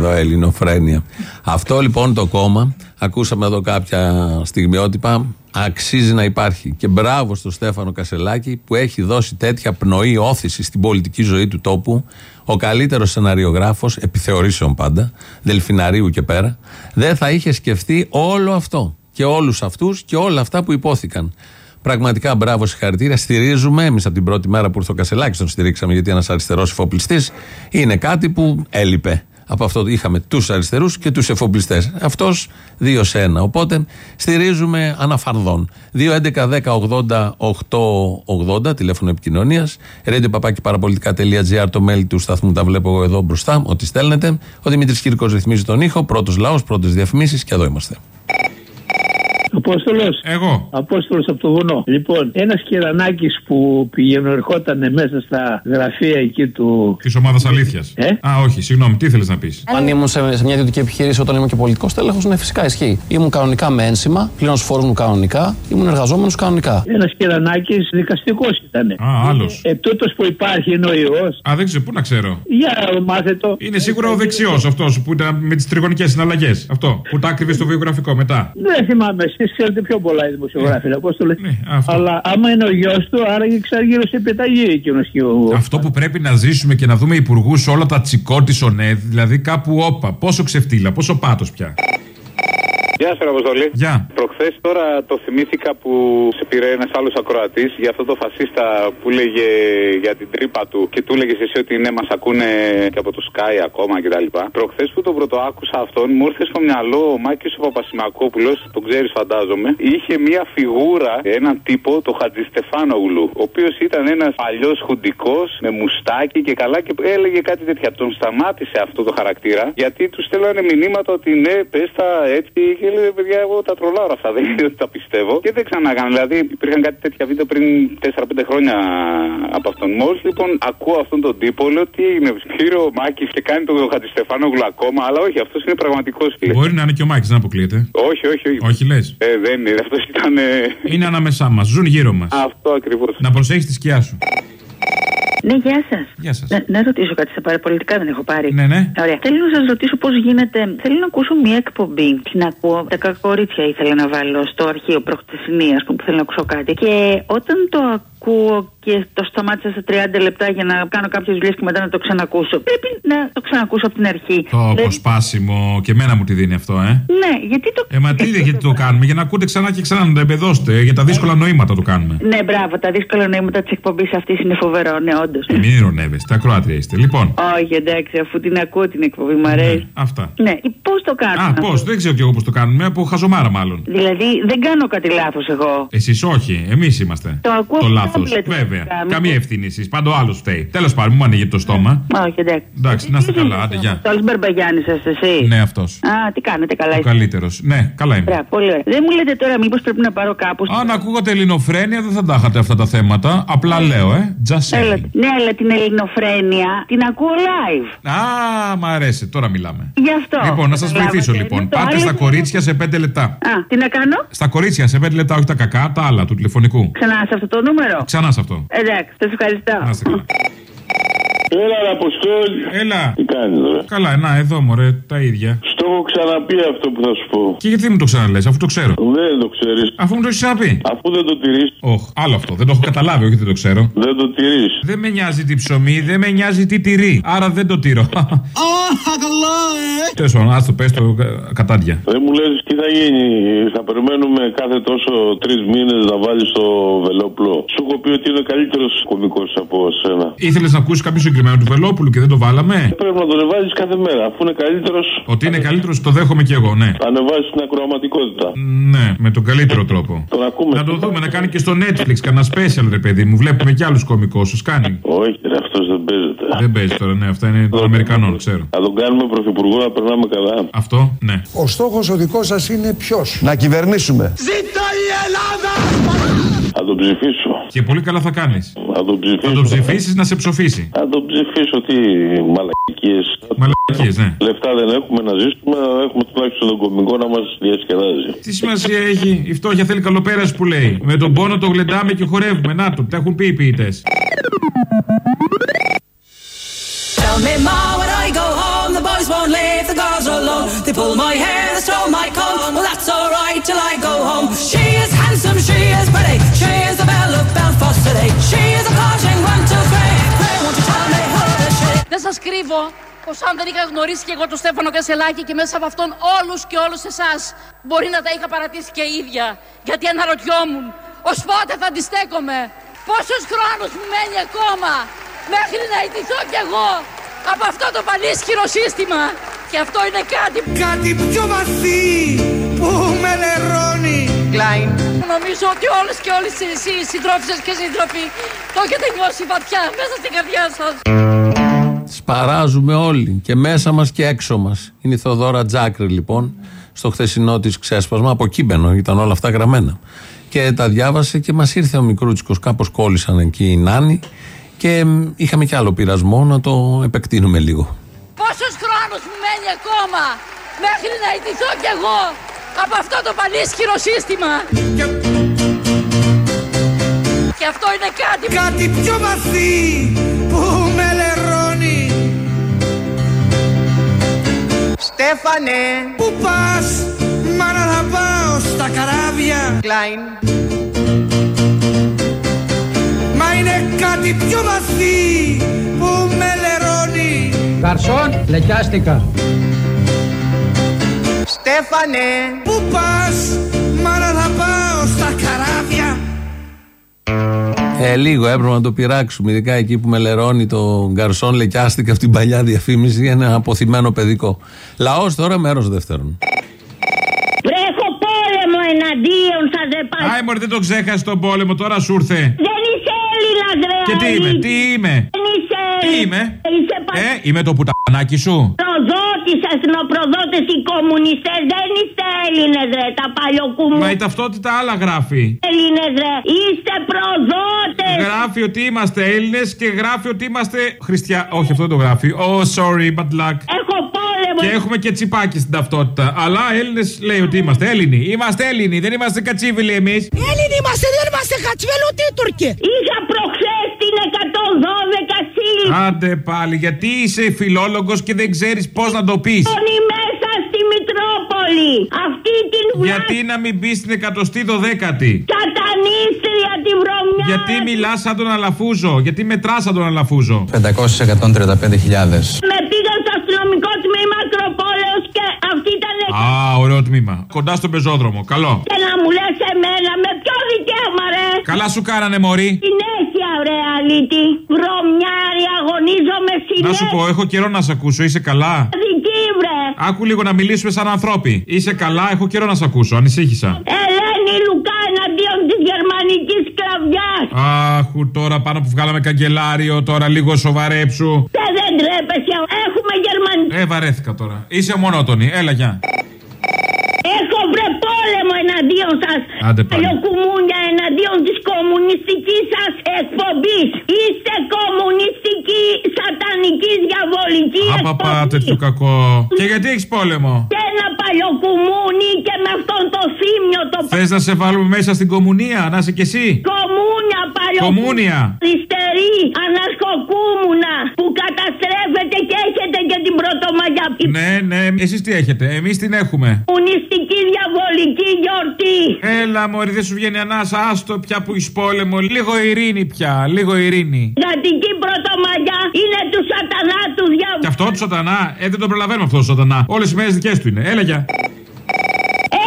Εδώ ελληνοφρένεια. Αυτό λοιπόν το κόμμα, ακούσαμε εδώ κάποια στιγμιότυπα, αξίζει να υπάρχει. Και μπράβο στον Στέφανο Κασελάκη που έχει δώσει τέτοια πνοή όθηση στην πολιτική ζωή του τόπου. Ο καλύτερος σεναριογράφος, επιθεωρήσεων πάντα, Δελφιναρίου και πέρα, δεν θα είχε σκεφτεί όλο αυτό. Και όλους αυτούς και όλα αυτά που υπόθηκαν. Πραγματικά μπράβο, συγχαρητήρια. Στηρίζουμε εμείς από την πρώτη μέρα που ήρθε ο Κασελάκης, τον στηρίξαμε γιατί ένας αριστερός εφοπλιστής είναι κάτι που έλειπε. Από αυτό είχαμε τους αριστερούς και τους εφοπλιστές. Αυτός δύο σε ένα. Οπότε στηρίζουμε αναφαρδόν. 2.11.10.80.880 τηλέφωνο επικοινωνίας. Radio παπάκι παραπολιτικά.gr το mail του σταθμού. Τα βλέπω εγώ εδώ μπροστά. Ό,τι στέλνετε. Ο Δημήτρης Κύρκος ρυθμίζει τον ήχο. Πρώτος λαός, πρώτες διαφημίσεις και εδώ είμαστε. Απόστολος. Εγώ. Απόστολος από το βουνό. Λοιπόν, ένας κερανάκι που πηγαίνω ερχόταν μέσα στα γραφεία εκεί του. Της ομάδας αλήθειας. Ε; Α, όχι, συγγνώμη, τι ήθελε να πεις; Αν ήμουν σε, σε μια ιδιωτική επιχείρηση όταν ήμουν και πολιτικός τέλεχος, ναι, φυσικά ισχύει. Ήμουν κανονικά με ένσημα, πλήρω φόρου μου κανονικά, ήμουν εργαζόμενος κανονικά. Ένας κερανάκι δικαστικός ήταν. Α, άλλος. Ε, τούτος που υπάρχει είναι ο ιός. Α, δεν ξέρω, πού να ξέρω. Για μάθε το. Είναι σίγουρα ο δεξιός αυτός που ήταν με τις τριγωνικές συναλλαγές. Αυτό που τα άκριβε στο βιογραφικό μετά. Δεν θυμάμαι, εσεί ξέρετε πιο πολλά οι δημοσιογράφοι. Ναι. Απόστολε. Αλλά άμα είναι ο γιος του, άραγε ξαργύρω σε πεταγή εκείνος και ο. Αυτό που πρέπει να ζήσουμε και να δούμε υπουργούς όλα τα τσικό τη ΟΝΕΔ, δηλαδή κάπου όπα. Πόσο ξεφτύλα, πόσο πάτος πια. Γεια σας, Αποστολή. Γεια. Προχθές τώρα το θυμήθηκα που σε πήρε ένας άλλος ακροατής για αυτό το φασίστα που λέγε για την τρύπα του και του έλεγε εσύ ότι ναι, μας ακούνε και από το Sky ακόμα κτλ. Προχθές που τον πρωτοάκουσα αυτόν, μου ήρθε στο μυαλό ο Μάκης ο Παπασημακόπουλος, τον ξέρεις φαντάζομαι, είχε μία φιγούρα, έναν τύπο, το Χατζηστεφάνογλου, ο οποίος ήταν ένας παλιός χουντικός με μουστάκι και καλά και έλεγε κάτι τέτοια. Τον σταμάτησε αυτό το χαρακτήρα γιατί τους στέλνανε μηνύματα ότι ναι, πες τα έτσι και λέει παιδιά, εγώ τα τρολάρω αυτά, δεν είναι ότι τα πιστεύω. Και δεν ξανάγανε. Δηλαδή υπήρχαν κάτι τέτοια βίντεο πριν 4-5 χρόνια από αυτόν. Μόλις λοιπόν ακούω αυτόν τον τύπο, λέω τι είναι, πήρε ο Μάκης και κάνει τον Χατζηστεφάνογλου ακόμα, αλλά όχι, αυτός είναι πραγματικός. Μπορεί να είναι και ο Μάκης, δεν αποκλείεται. Όχι, όχι, όχι. Όχι λες. Ε, δεν είναι, αυτός ήταν. ε, Είναι ανάμεσά μας, ζουν γύρω μας. Αυτό ακριβώς. Να προσέχεις τη σκιά σου. Ναι, γεια σας. Γεια σας. Να, να ρωτήσω κάτι στα παραπολιτικά, δεν έχω πάρει. Ναι, ναι. Ωραία. Θέλω να σας ρωτήσω πώς γίνεται. Θέλω να ακούσω μια εκπομπή. Την ακούω. Τα κακορίτσια ήθελα να βάλω στο αρχείο προχτεσινή, ας πούμε, που θέλω να ακούσω κάτι. Και όταν το ακούω και το σταμάτησα σε 30 λεπτά για να κάνω κάποιες δουλειές και μετά να το ξανακούσω. Πρέπει να το ξανακούσω από την αρχή. Το Δηλαδή- αποσπάσιμο και εμένα μου τη δίνει αυτό, ε. Ναι, γιατί το. Ε, μα τι γιατί το κάνουμε, για να ακούτε ξανά και ξανά να το εμπεδώστε. Για τα δύσκολα νοήματα το κάνουμε. Ναι, μπράβο. Τα δύσκολα νοήματα της εκπομπής αυτής είναι φοβερό, ναι, όντως. Ε, μην ειρωνεύεστε, ακροάτρια είστε. Λοιπόν, Όχι, εντάξει, αφού την ακούω την εκπομπή, μου αρέσει. αυτά. Ναι, πώς το κάνω. Α, πώς, δεν ξέρω κι εγώ πώς το κάνουμε, από χαζομάρα μάλλον. Δηλαδή, δεν κάνω κάτι λάθος εγώ. Εσείς όχι, εμείς είμαστε. Το ακούω το από λάθος. tablet. Βέβαια. Κάνουμε. Καμία ευθύνη εσείς. Πάντο άλλο φταίει. Τέλος πάντων, μου ανοίγει το στόμα. Όχι, εντάξει. Εντάξει, να είστε καλά, άντε, γεια. Το άλλο Μπαρμπαγιάννη είστε εσύ; Ναι, αυτός. Α, τι κάνετε, καλά Ο είστε; καλύτερος. Ναι, καλά είμαι. Μπράβο, πολύ ωραία. Δεν μου λέτε τώρα, μήπως πρέπει να πάρω κάπου. Αν ακούγατε ελληνοφρένεια, δεν θα τα είχατε αυτά τα θέματα. Απλά λέω, ε. Just Έλα, saying. ναι, αλλά την ελληνοφρένεια την ακούω live. Α, μ' αρέσει. Τώρα μιλάμε. Γι' αυτό. Λοιπόν, να σας Καταλάβατε. βοηθήσω λοιπόν. Το Πάτε άλλο στα είναι- κορίτσια σε 5 λεπτά. Α, τι να κάνω; Στα κορίτσια σε 5 λεπτά, όχι τα κακά, τα άλλα του τηλεφωνικού. Ξανά σε αυτό το νούμερο; Ξανά σε αυτό. Εντάξει, σας ευχαριστώ. Να είστε καλά. Έλα, ρε Αποστόλη. Έλα. Τι κάνεις, ρε; Καλά, να, εδώ μωρέ, τα ίδια. Στο έχω ξαναπεί αυτό που θα σου πω. Και γιατί μου το ξαναλες, αφού το ξέρω. Δεν το ξέρεις. Αφού μου το έχεις ξαναπεί. Αφού δεν το τηρείς. Όχι, άλλο αυτό. Δεν το έχω καταλάβει, όχι δεν το ξέρω. Δεν το τηρείς. Δεν με νοιάζει τι ψωμί, δεν με νοιάζει τι τυρί. Άρα δεν το τηρώ. καλά, ε! Τέλος πάντων, άστο, πες το κα- κατάντια. Δεν μου λες τι θα γίνει; Θα περιμένουμε κάθε τόσο τρεις μήνες να βάλεις το βελόπλο. Σου έχω πει ότι είναι καλύτερος κωμικός από σένα. Ήθελες να ακούσεις κάποιο συγκεκριμένο του Βελόπουλου και δεν το βάλαμε; Πρέπει να τον βάζει κάθε μέρα. Αφού είναι καλύτερος. Ότι είναι καλύτερος, το δέχομαι κι εγώ, ναι. Θα ανεβάσει την ακροαματικότητα. Ναι, με τον καλύτερο τρόπο. Τον ακούμε. Να το δούμε, να κάνει και στο Netflix κανένα special, ρε παιδί μου. Βλέπουμε κι άλλους κωμικούς, σας κάνει. Όχι, ρε, αυτός δεν παίζεται. Δεν παίζει τώρα, ναι, αυτά είναι των Αμερικανών, ξέρω. Θα τον κάνουμε πρωθυπουργό να περνάμε καλά. Αυτό, ναι. Ο στόχος ο δικός σας είναι ποιος; Να κυβερνήσουμε. Ζήτω η Ελλάδα! Θα τον ψηφίσω. Και πολύ καλά θα κάνεις. Θα τον ψηφίσω. Θα τον ψηφίσεις να σε ψοφήσει. Θα τον ψηφίσω, τι μαλακίες. Μαλακίες, ναι. Λεφτά δεν έχουμε να ζήσουμε, έχουμε τουλάχιστον τον κομικό να μας διασκεδάζει. Τι σημασία έχει, η φτώχεια θέλει καλοπέραση που λέει. Με τον πόνο το γλεντάμε και χορεύουμε. Να το, τα έχουν πει οι ποιητές. Tell me, Ma, when I go home, the boys won't leave the girls alone. They pull my hair, they stole my comb. Well, that's alright till I go home. She is handsome, she is pretty. She is the belle of Belfast today. She is a caution one, σας κρύβω πως αν δεν είχα γνωρίσει και εγώ τον Στέφανο Κασελάκη και μέσα από αυτόν όλους και όλους εσάς μπορεί να τα είχα παρατήσει και ίδια. Γιατί αναρωτιόμουν ως πότε θα αντιστέκομαι. Πόσος χρόνος μου μένει ακόμα μέχρι να ιτηθώ κι εγώ από αυτό το πανίσχυρο σύστημα. Και αυτό είναι κάτι Κάτι πιο βαθύ που με λερώνει. Κλάιν. Νομίζω ότι όλες και όλες εσείς οι συντρόφισσες και σύντροφοι το έχετε νιώσει βαθιά μέσα στην καρδιά σας. Σπαράζουμε όλοι και μέσα μας και έξω μας. Είναι η Θοδόρα Τζάκρη λοιπόν, στο χθεσινό της ξέσπασμα, από κείμενο, ήταν όλα αυτά γραμμένα. Και τα διάβασε και μας ήρθε ο μικρούτσικος, κάπως κόλλησαν εκεί οι νάνοι και μ, είχαμε κι άλλο πειρασμό να το επεκτείνουμε λίγο. Πόσος χρόνος μου μένει ακόμα μέχρι να ιτηθώ κι εγώ από αυτό το πανίσχυρο σύστημα; Και αυτό είναι κάτι Κάτι πιο βαθύ Στέφανε. Πού πας, μάνα θα πάω στα καράβια. Κλάιν. Μα είναι κάτι πιο βαθύ που με λερώνει. Καρσόν, λεκιάστηκα. Στέφανε. Πού πας, Ε, λίγο έπρεπε να το πειράξουμε. Ειδικά εκεί που με λερώνει το γκαρσόν, λεκιάστηκα αυτή την παλιά διαφήμιση. Ένα αποθυμένο παιδικό. Λαός τώρα, μέρος δεύτερον. Βρέχω πόλεμο εναντίον σας ρε πάλι. Άι, μωρέ, δεν το ξέχασες τον πόλεμο, τώρα σου ήρθε. Δεν είσαι Έλληνας ρε Και τι είμαι, αλήτη. τι είμαι; Δεν είσαι Τι είμαι; Είσαι πα... Ε, είμαι το πουτανάκι σου. Προδότης, εθνοπροδότες, οι κομμουνιστές δεν είστε Έλληνες ρε, τα παλιοκουμού. Μα η ταυτότητα άλλα γράφει. Έλληνες ρε, είστε προδότες. Γράφει ότι είμαστε Έλληνες και γράφει ότι είμαστε Χριστιά. Όχι, αυτό δεν το γράφει. Oh, sorry, bad luck. Έχω πόλεμο. Και έχουμε και τσιπάκι στην ταυτότητα. Αλλά Έλληνες λέει ότι είμαστε Έλληνοι. Είμαστε Έλληνοι, δεν είμαστε κατσίβιλοι εμείς. Έλληνοι είμαστε, δεν είμαστε χατσβέλ ούτε οι Τούρκοι. Είχα προχθές την 112 σύλληψη. Άντε πάλι, γιατί είσαι φιλόλογος και δεν ξέρεις πώς να το πεις; Πόνοι μέσα στη Μητρόπολη. Αυτή την Γιατί να μην μπει στην εκατοστή δωδέκατη; Κατανίστρια τη βρωμιά. Γιατί μιλάς σαν τον Αλαφούζο; Γιατί μετράς σαν τον Αλαφούζο; 535.000. Με πήγαν στο αστυνομικό τμήμα Ακροπόλεως και αυτή ήταν Α, ωραίο τμήμα. Κοντά στον πεζόδρομο. Καλό. και να μου λες εμένα με ποιο δικαίωμα ρε. Καλά σου κάνανε, Μωρή. Συνέχεια ρε αλήτη. Βρωμιάρη αγωνίζομαι Να συνέχεια. σου πω, έχω καιρό να σε ακούσω. Είσαι καλά; Δική βρε. Άκου λίγο να μιλήσουμε σαν ανθρώποι. Είσαι καλά, έχω καιρό να σε ακούσω. Ανησύχησα. Ελένη Λουκά εναντίον της γερμανικής σκλαβιάς. Άχου τώρα πάνω που βγάλαμε καγκελάριο, τώρα λίγο σοβαρέψου. Και δεν τρέπεσαι. Έχουμε γερμανική. Ε, βαρέθηκα τώρα. Είσαι μονότονη. Έλα, γεια. Έχω βρε πόλεμο εναντίον σας. Άντε πάλι. Παλιοκουμούνια εναντίον της κομμουνιστικής σας εκπομπής. Είστε κομμουνιστική, σατανική, διαβολική Απαπα, εκπομπή. Τέτοιο κακό. Και γιατί έχεις πόλεμο; Και ένα παλιοκουμούνι και με αυτόν το θύμιο το Θες να σε βάλουμε μέσα στην κομμουνία, να είσαι κι εσύ; Κομμούνια παλιοκουμούνια. Κομμούνια. Αριστερή, αναρχοκούμουνα που καταστρέφεται και έχετε και την πρωτομαγιά. Ναι, ναι, εσείς τι έχετε. Εμείς την έχουμε. Κομμουνιστική διαβολική γιορτή. Έλα, Μωρή, δεν σου βγαίνει ανάσα. Άστο πια που έχεις πόλεμο. Λίγο ειρήνη πια. Λίγο ειρήνη. Γατική αυτό του σατανά. Ε, δεν τον προλαβαίνουμε αυτό το σατανά. Όλες οι μέρες δικές του είναι. Έλα, γεια.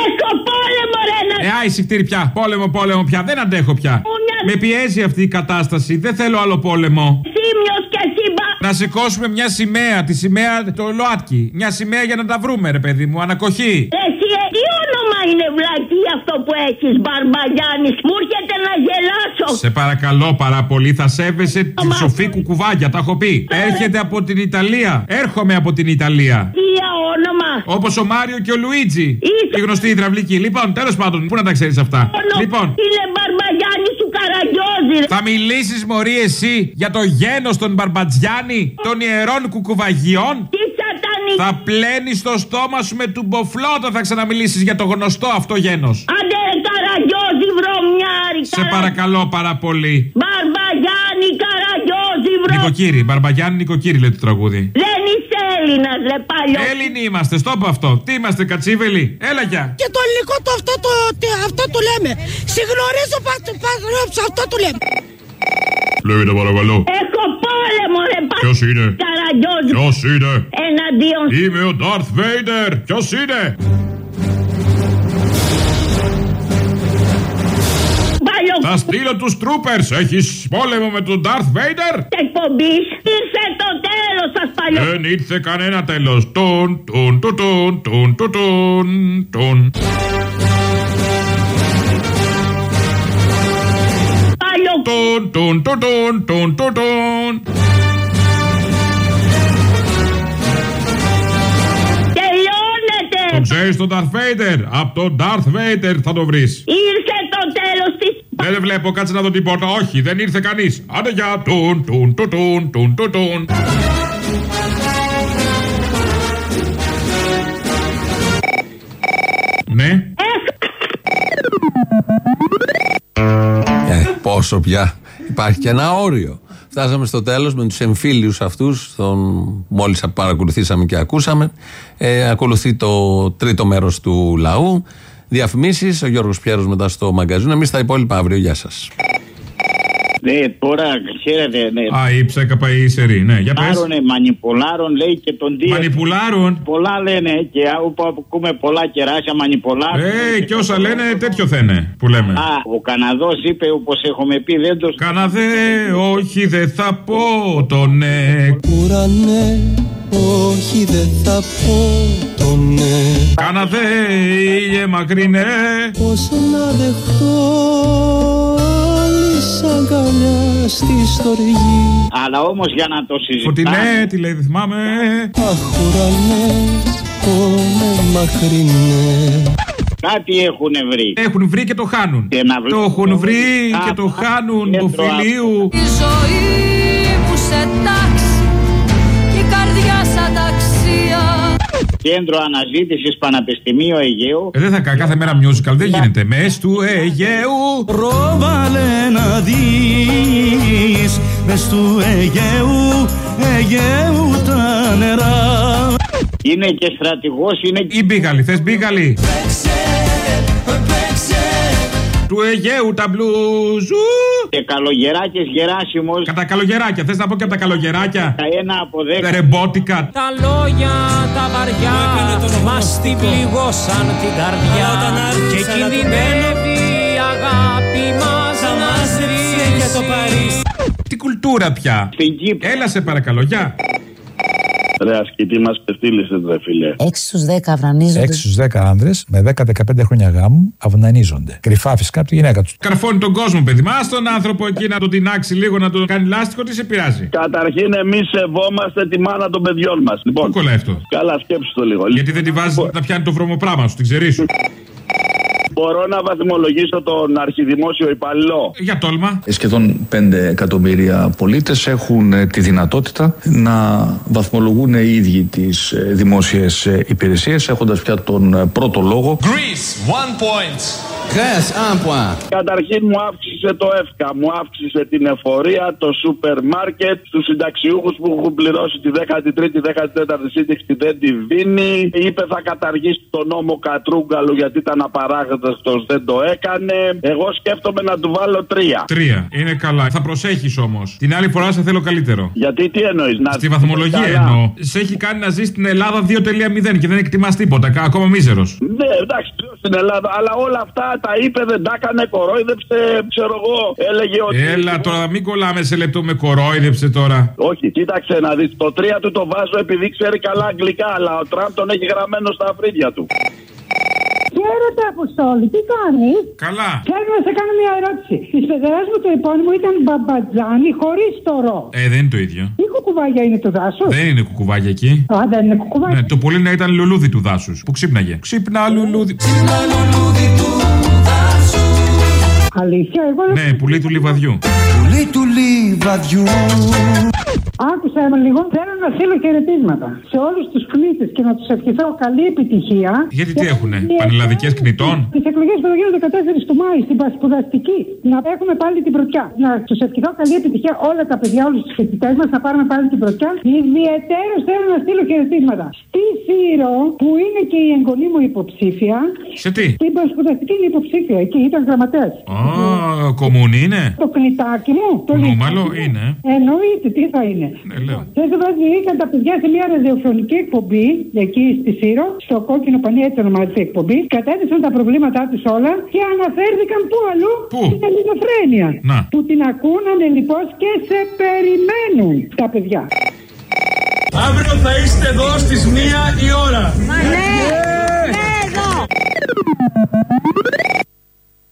Έχω πόλεμο ρε να Ε, άι, συχτήρι πια. Πόλεμο, πόλεμο πια. Δεν αντέχω πια. Με πιέζει αυτή η κατάσταση. Δεν θέλω άλλο πόλεμο. Θύμιος και σύμπα. Να σηκώσουμε μια σημαία, τη σημαία το ΛΟΑΤΚΙ. Μια σημαία για να τα βρούμε, ρε παιδί μου, ανακοχή. Εσύ, ε, τι όνομα είναι βλακή αυτό που έχεις, Μπαρμπαγιάννης; Μου έρχεται να γελάσω. Σε παρακαλώ πάρα πολύ, θα σέβεσαι τη σοφή κουκουβάγια, τα έχω πει. Έρχεται από την Ιταλία. Έρχομαι από την Ιταλία. Τι όνομα. Όπως ο Μάριο και ο Λουίτζι. Είσαι- Η γνωστή υδραυλική. Λοιπόν, τέλος πάντων, πού να τα ξέρεις αυτά. Όνομα. Λοιπόν, Είναι Μπαρμπαγιάννη του Καραγκιόζη. ρε. θα μιλήσεις, Μωρή, εσύ για το γένος των Μπαρμπατζιάννη, των ιερών κουκουβαγιών; Τι σατανή. Θα πλένεις το στόμα σου με του όταν θα ξαναμιλήσεις για το γνωστό αυτό γένος. Άντε ρε Καραγκιόζη βρωμιάρη. Σε παρακαλώ πάρα πολύ. Μπαρμπαγιάννη Καραγκιόζη βρωμιάρη. Νοικοκύρη, Μπαρμπαγιάννη Νοικοκύρη λέει το τραγούδι. Δεν είσαι Έλληνας ρε παλιό. Έλληνοι είμαστε, στο πω αυτό. Τι είμαστε, κατσίβελοι; Έλα γεια. Και το ελληνικό το αυτό το, τι- αυτό το λέμε. Συγνωρίζω πατριώψη, αυτό το λέμε. Λέγεται παρακαλώ. Έχω πόλεμο ρε παλιό. Ποιος είναι; Καραγκιόζη. Ποιος είναι; Εναντίον Είμαι ο Darth Vader. Ποιος είναι; Θα στείλω τους troopers. Έχεις πόλεμο με τον Darth Vader? εκπομπής. Ήρθε το τέλος σας παλιό. Δεν ήρθε κανένα τέλος. Τουν, τουν, τουν, τουν, τουν, τουν, τουν, τουν. Παλιό. Τουν, τουν, τουν, τουν, τουν, τουν, τουν. Τελειώνεται. Το ξέρεις τον Darth Vader. Από τον Darth Vader θα το βρεις. Ήρθε το τέλος της Δεν βλέπω, κάτσε να δω την πόρτα. Όχι, δεν ήρθε κανείς. Άντε για τουν, τουν, τουν, τουν, τουν, τουν, τουν. Ναι. Ε, πόσο πια. Υπάρχει και ένα όριο. Φτάσαμε στο τέλος με τους εμφύλιους αυτούς, μόλις παρακολουθήσαμε και ακούσαμε. Ε, ακολουθεί το τρίτο μέρος του λαού. Διαφημίσεις, ο Γιώργος Πιέρος μετά στο μαγκαζίνο. Εμείς τα υπόλοιπα αύριο. Γεια σας. Ναι, τώρα χαίρετε. Ναι. Α, η ψέκαπα η σερή. Ναι, για πες. Μανιπουλάρουν, μανιπουλάρουν λέει και τον Δία. Μανιπουλάρουν. Πολλά λένε και όπου ακούμε πολλά κεράσια μανιπουλάρουν. Ε, και όσα λένε τέτοιο θα είναι που λέμε. Α, ο Καναδός είπε όπως έχουμε πει δεν το... Καναδέ, όχι δεν θα πω το ναι. Ουρανέ, όχι δεν θα πω το ναι Καναδέ, ήλιε μακρινέ. Πώς να δεχτώ άλλης αγκαλιά στη στοργή Αλλά όμως για να το συζητάμε... Φωτεινέ, τι λέει, δεν θυμάμαι. Αχ ουρανέ, πόνε μακρινέ Κάτι έχουν βρει. Έχουν βρει και το χάνουν. Και να Το έχουν βρει Α, και το χάνουν κέντρο του φιλίου. Η ζωή που σε τάξει Κέντρο αναζήτησης Πανεπιστημίου Αιγαίου. Ε, δεν θα κάνει κάθε μέρα musical, δεν γίνεται. Μες του Αιγαίου. Πρόβαλε να δεις μες του Αιγαίου, Αιγαίου τα νερά Είναι και στρατηγός, είναι... Ή μπίγαλη, θες μπίγαλη. Του Αιγαίου τα μπλουζού. Και καλογεράκες Γεράσιμος. Κατά καλογεράκια, θες να πω και από τα καλογεράκια; Τα ένα από δέκα. Ρεμπότικα. Τα λόγια τα βαριά μας την πληγώσαν την καρδιά και κινδυνεύει η αγάπη μας να σβήσει το Παρίσι Τι κουλτούρα πια. Έλα σε παρακαλώ, γεια. Ρε ασκητή μας πεφτύλισε ρε φίλε. 6 στους 10 αυνανίζονται. 6 στους 10 άνδρες με 10-15 χρόνια γάμου αυνανίζονται. Κρυφά φυσικά από τη γυναίκα τους. Καρφώνει τον κόσμο, παιδί. Μα τον άνθρωπο εκεί να τον τεινάξει λίγο, να τον κάνει λάστιχο, τι σε πειράζει; Καταρχήν εμείς σεβόμαστε τη μάνα των παιδιών μας. Λοιπόν, Πού κολλάει αυτό; καλά σκέψου το λίγο. Γιατί δεν τη βάζεις να πιάνει το βρωμοπράγμα σου, την ξέρεις σου. Μπορώ να βαθμολογήσω τον αρχιδημόσιο υπαλληλό. Για τόλμα. Σχεδόν 5 εκατομμύρια πολίτες έχουν ε, τη δυνατότητα να βαθμολογούν οι ίδιοι τις ε, δημόσιες ε, υπηρεσίες έχοντας πια τον ε, πρώτο λόγο. Greece, one point. Grèce, un point. Καταρχήν μου αύξησε το ΕΦΚΑ, μου αύξησε την εφορία, το σούπερ μάρκετ, τους συνταξιούχους που έχουν πληρώσει τη 13η, 14η σύνταξη δεν τη δίνει. Είπε θα καταργήσει τον νόμο Κατρούγκαλου γιατί ήταν απαράγραφτο, δεν το έκανε. Εγώ σκέφτομαι να του βάλω τρία. Τρία. Είναι καλά. Θα προσέχεις όμως. Την άλλη φορά σε θέλω καλύτερο. Γιατί τι εννοείς, να Στη βαθμολογία καλά. εννοώ. Σε έχει κάνει να ζεις στην Ελλάδα 2.0 και δεν εκτιμάς τίποτα. κα- Ακόμα μίζερος. Ναι, εντάξει, ποιος στην Ελλάδα. Αλλά όλα αυτά τα είπε, δεν τα έκανε, κορόιδεψε, ξέρω εγώ. Έλεγε ότι. Έλα τώρα, μην κολλάμε σε λεπτό με κορόιδεψε τώρα. Όχι, κοίταξε να δεις. Το 3 του το βάζω επειδή ξέρει καλά αγγλικά, αλλά ο Τραμπ τον έχει γραμμένο στα αφρίδια του. Χαίρετε, Αποστόλη, τι κάνεις; Καλά. Θέλω να σε κάνω μια ερώτηση. Της παιδεράς μου το επώνυμο ήταν Μπαμπατζάνη χωρίς το ρο. Ε, δεν είναι το ίδιο. Τι κουκουβάγια είναι του δάσου. Δεν είναι κουκουβάγια εκεί. Α, δεν είναι κουκουβάγια. Ναι, το πολύ να ήταν λουλούδι του δάσους. Που ξύπναγε; Ξύπνα λουλούδι. Αλήθεια, εγώ δεν. Ναι, πουλί του λιβαδιού. Πουλί του λιβαδιού. Άκουσα με λίγο. Θέλω να στείλω χαιρετίσματα σε όλους τους κνήτε και να τους ευχηθώ καλή επιτυχία. Γιατί τι έχουνε, πανελλαδικές κνητών. Τις εκλογές που θα γίνουν 14 του Μάη στην Πασπουδαστική. Να έχουμε πάλι την πρωτιά. Να τους ευχηθώ καλή επιτυχία όλα τα παιδιά, όλους τους φοιτητές μας να πάρουμε πάλι την πρωτιά. Ιδιαιτέρω θέλω να στείλω χαιρετίσματα. Στη Σύρο, που είναι και η εγγονή μου υποψήφια. Σε τι; Στην Πασπουδαστική είναι υποψήφια. Εκεί ήταν γραμματέας. Α, κομμούνι είναι. Το κνητάκι μου. Το Νούμαλο λιθάκι μου. είναι. Εννοείται, τι θα είναι. Ναι, λέω. Δεν σε βάζει είχαν τα παιδιά σε μια ραδιοφωνική εκπομπή εκεί στη Σύρο, στο κόκκινο πανί, έτσι ονομάζεται η εκπομπή. Κατέθεσαν τα προβλήματά τους όλα και αναφέρθηκαν πού αλλού Πού; στην ελληνοφρένεια. Να. Που την ακούνανε λοιπόν και σε περιμένουν τα παιδιά. Αύριο θα είστε εδώ στις μία η ώρα. ναι, εδώ.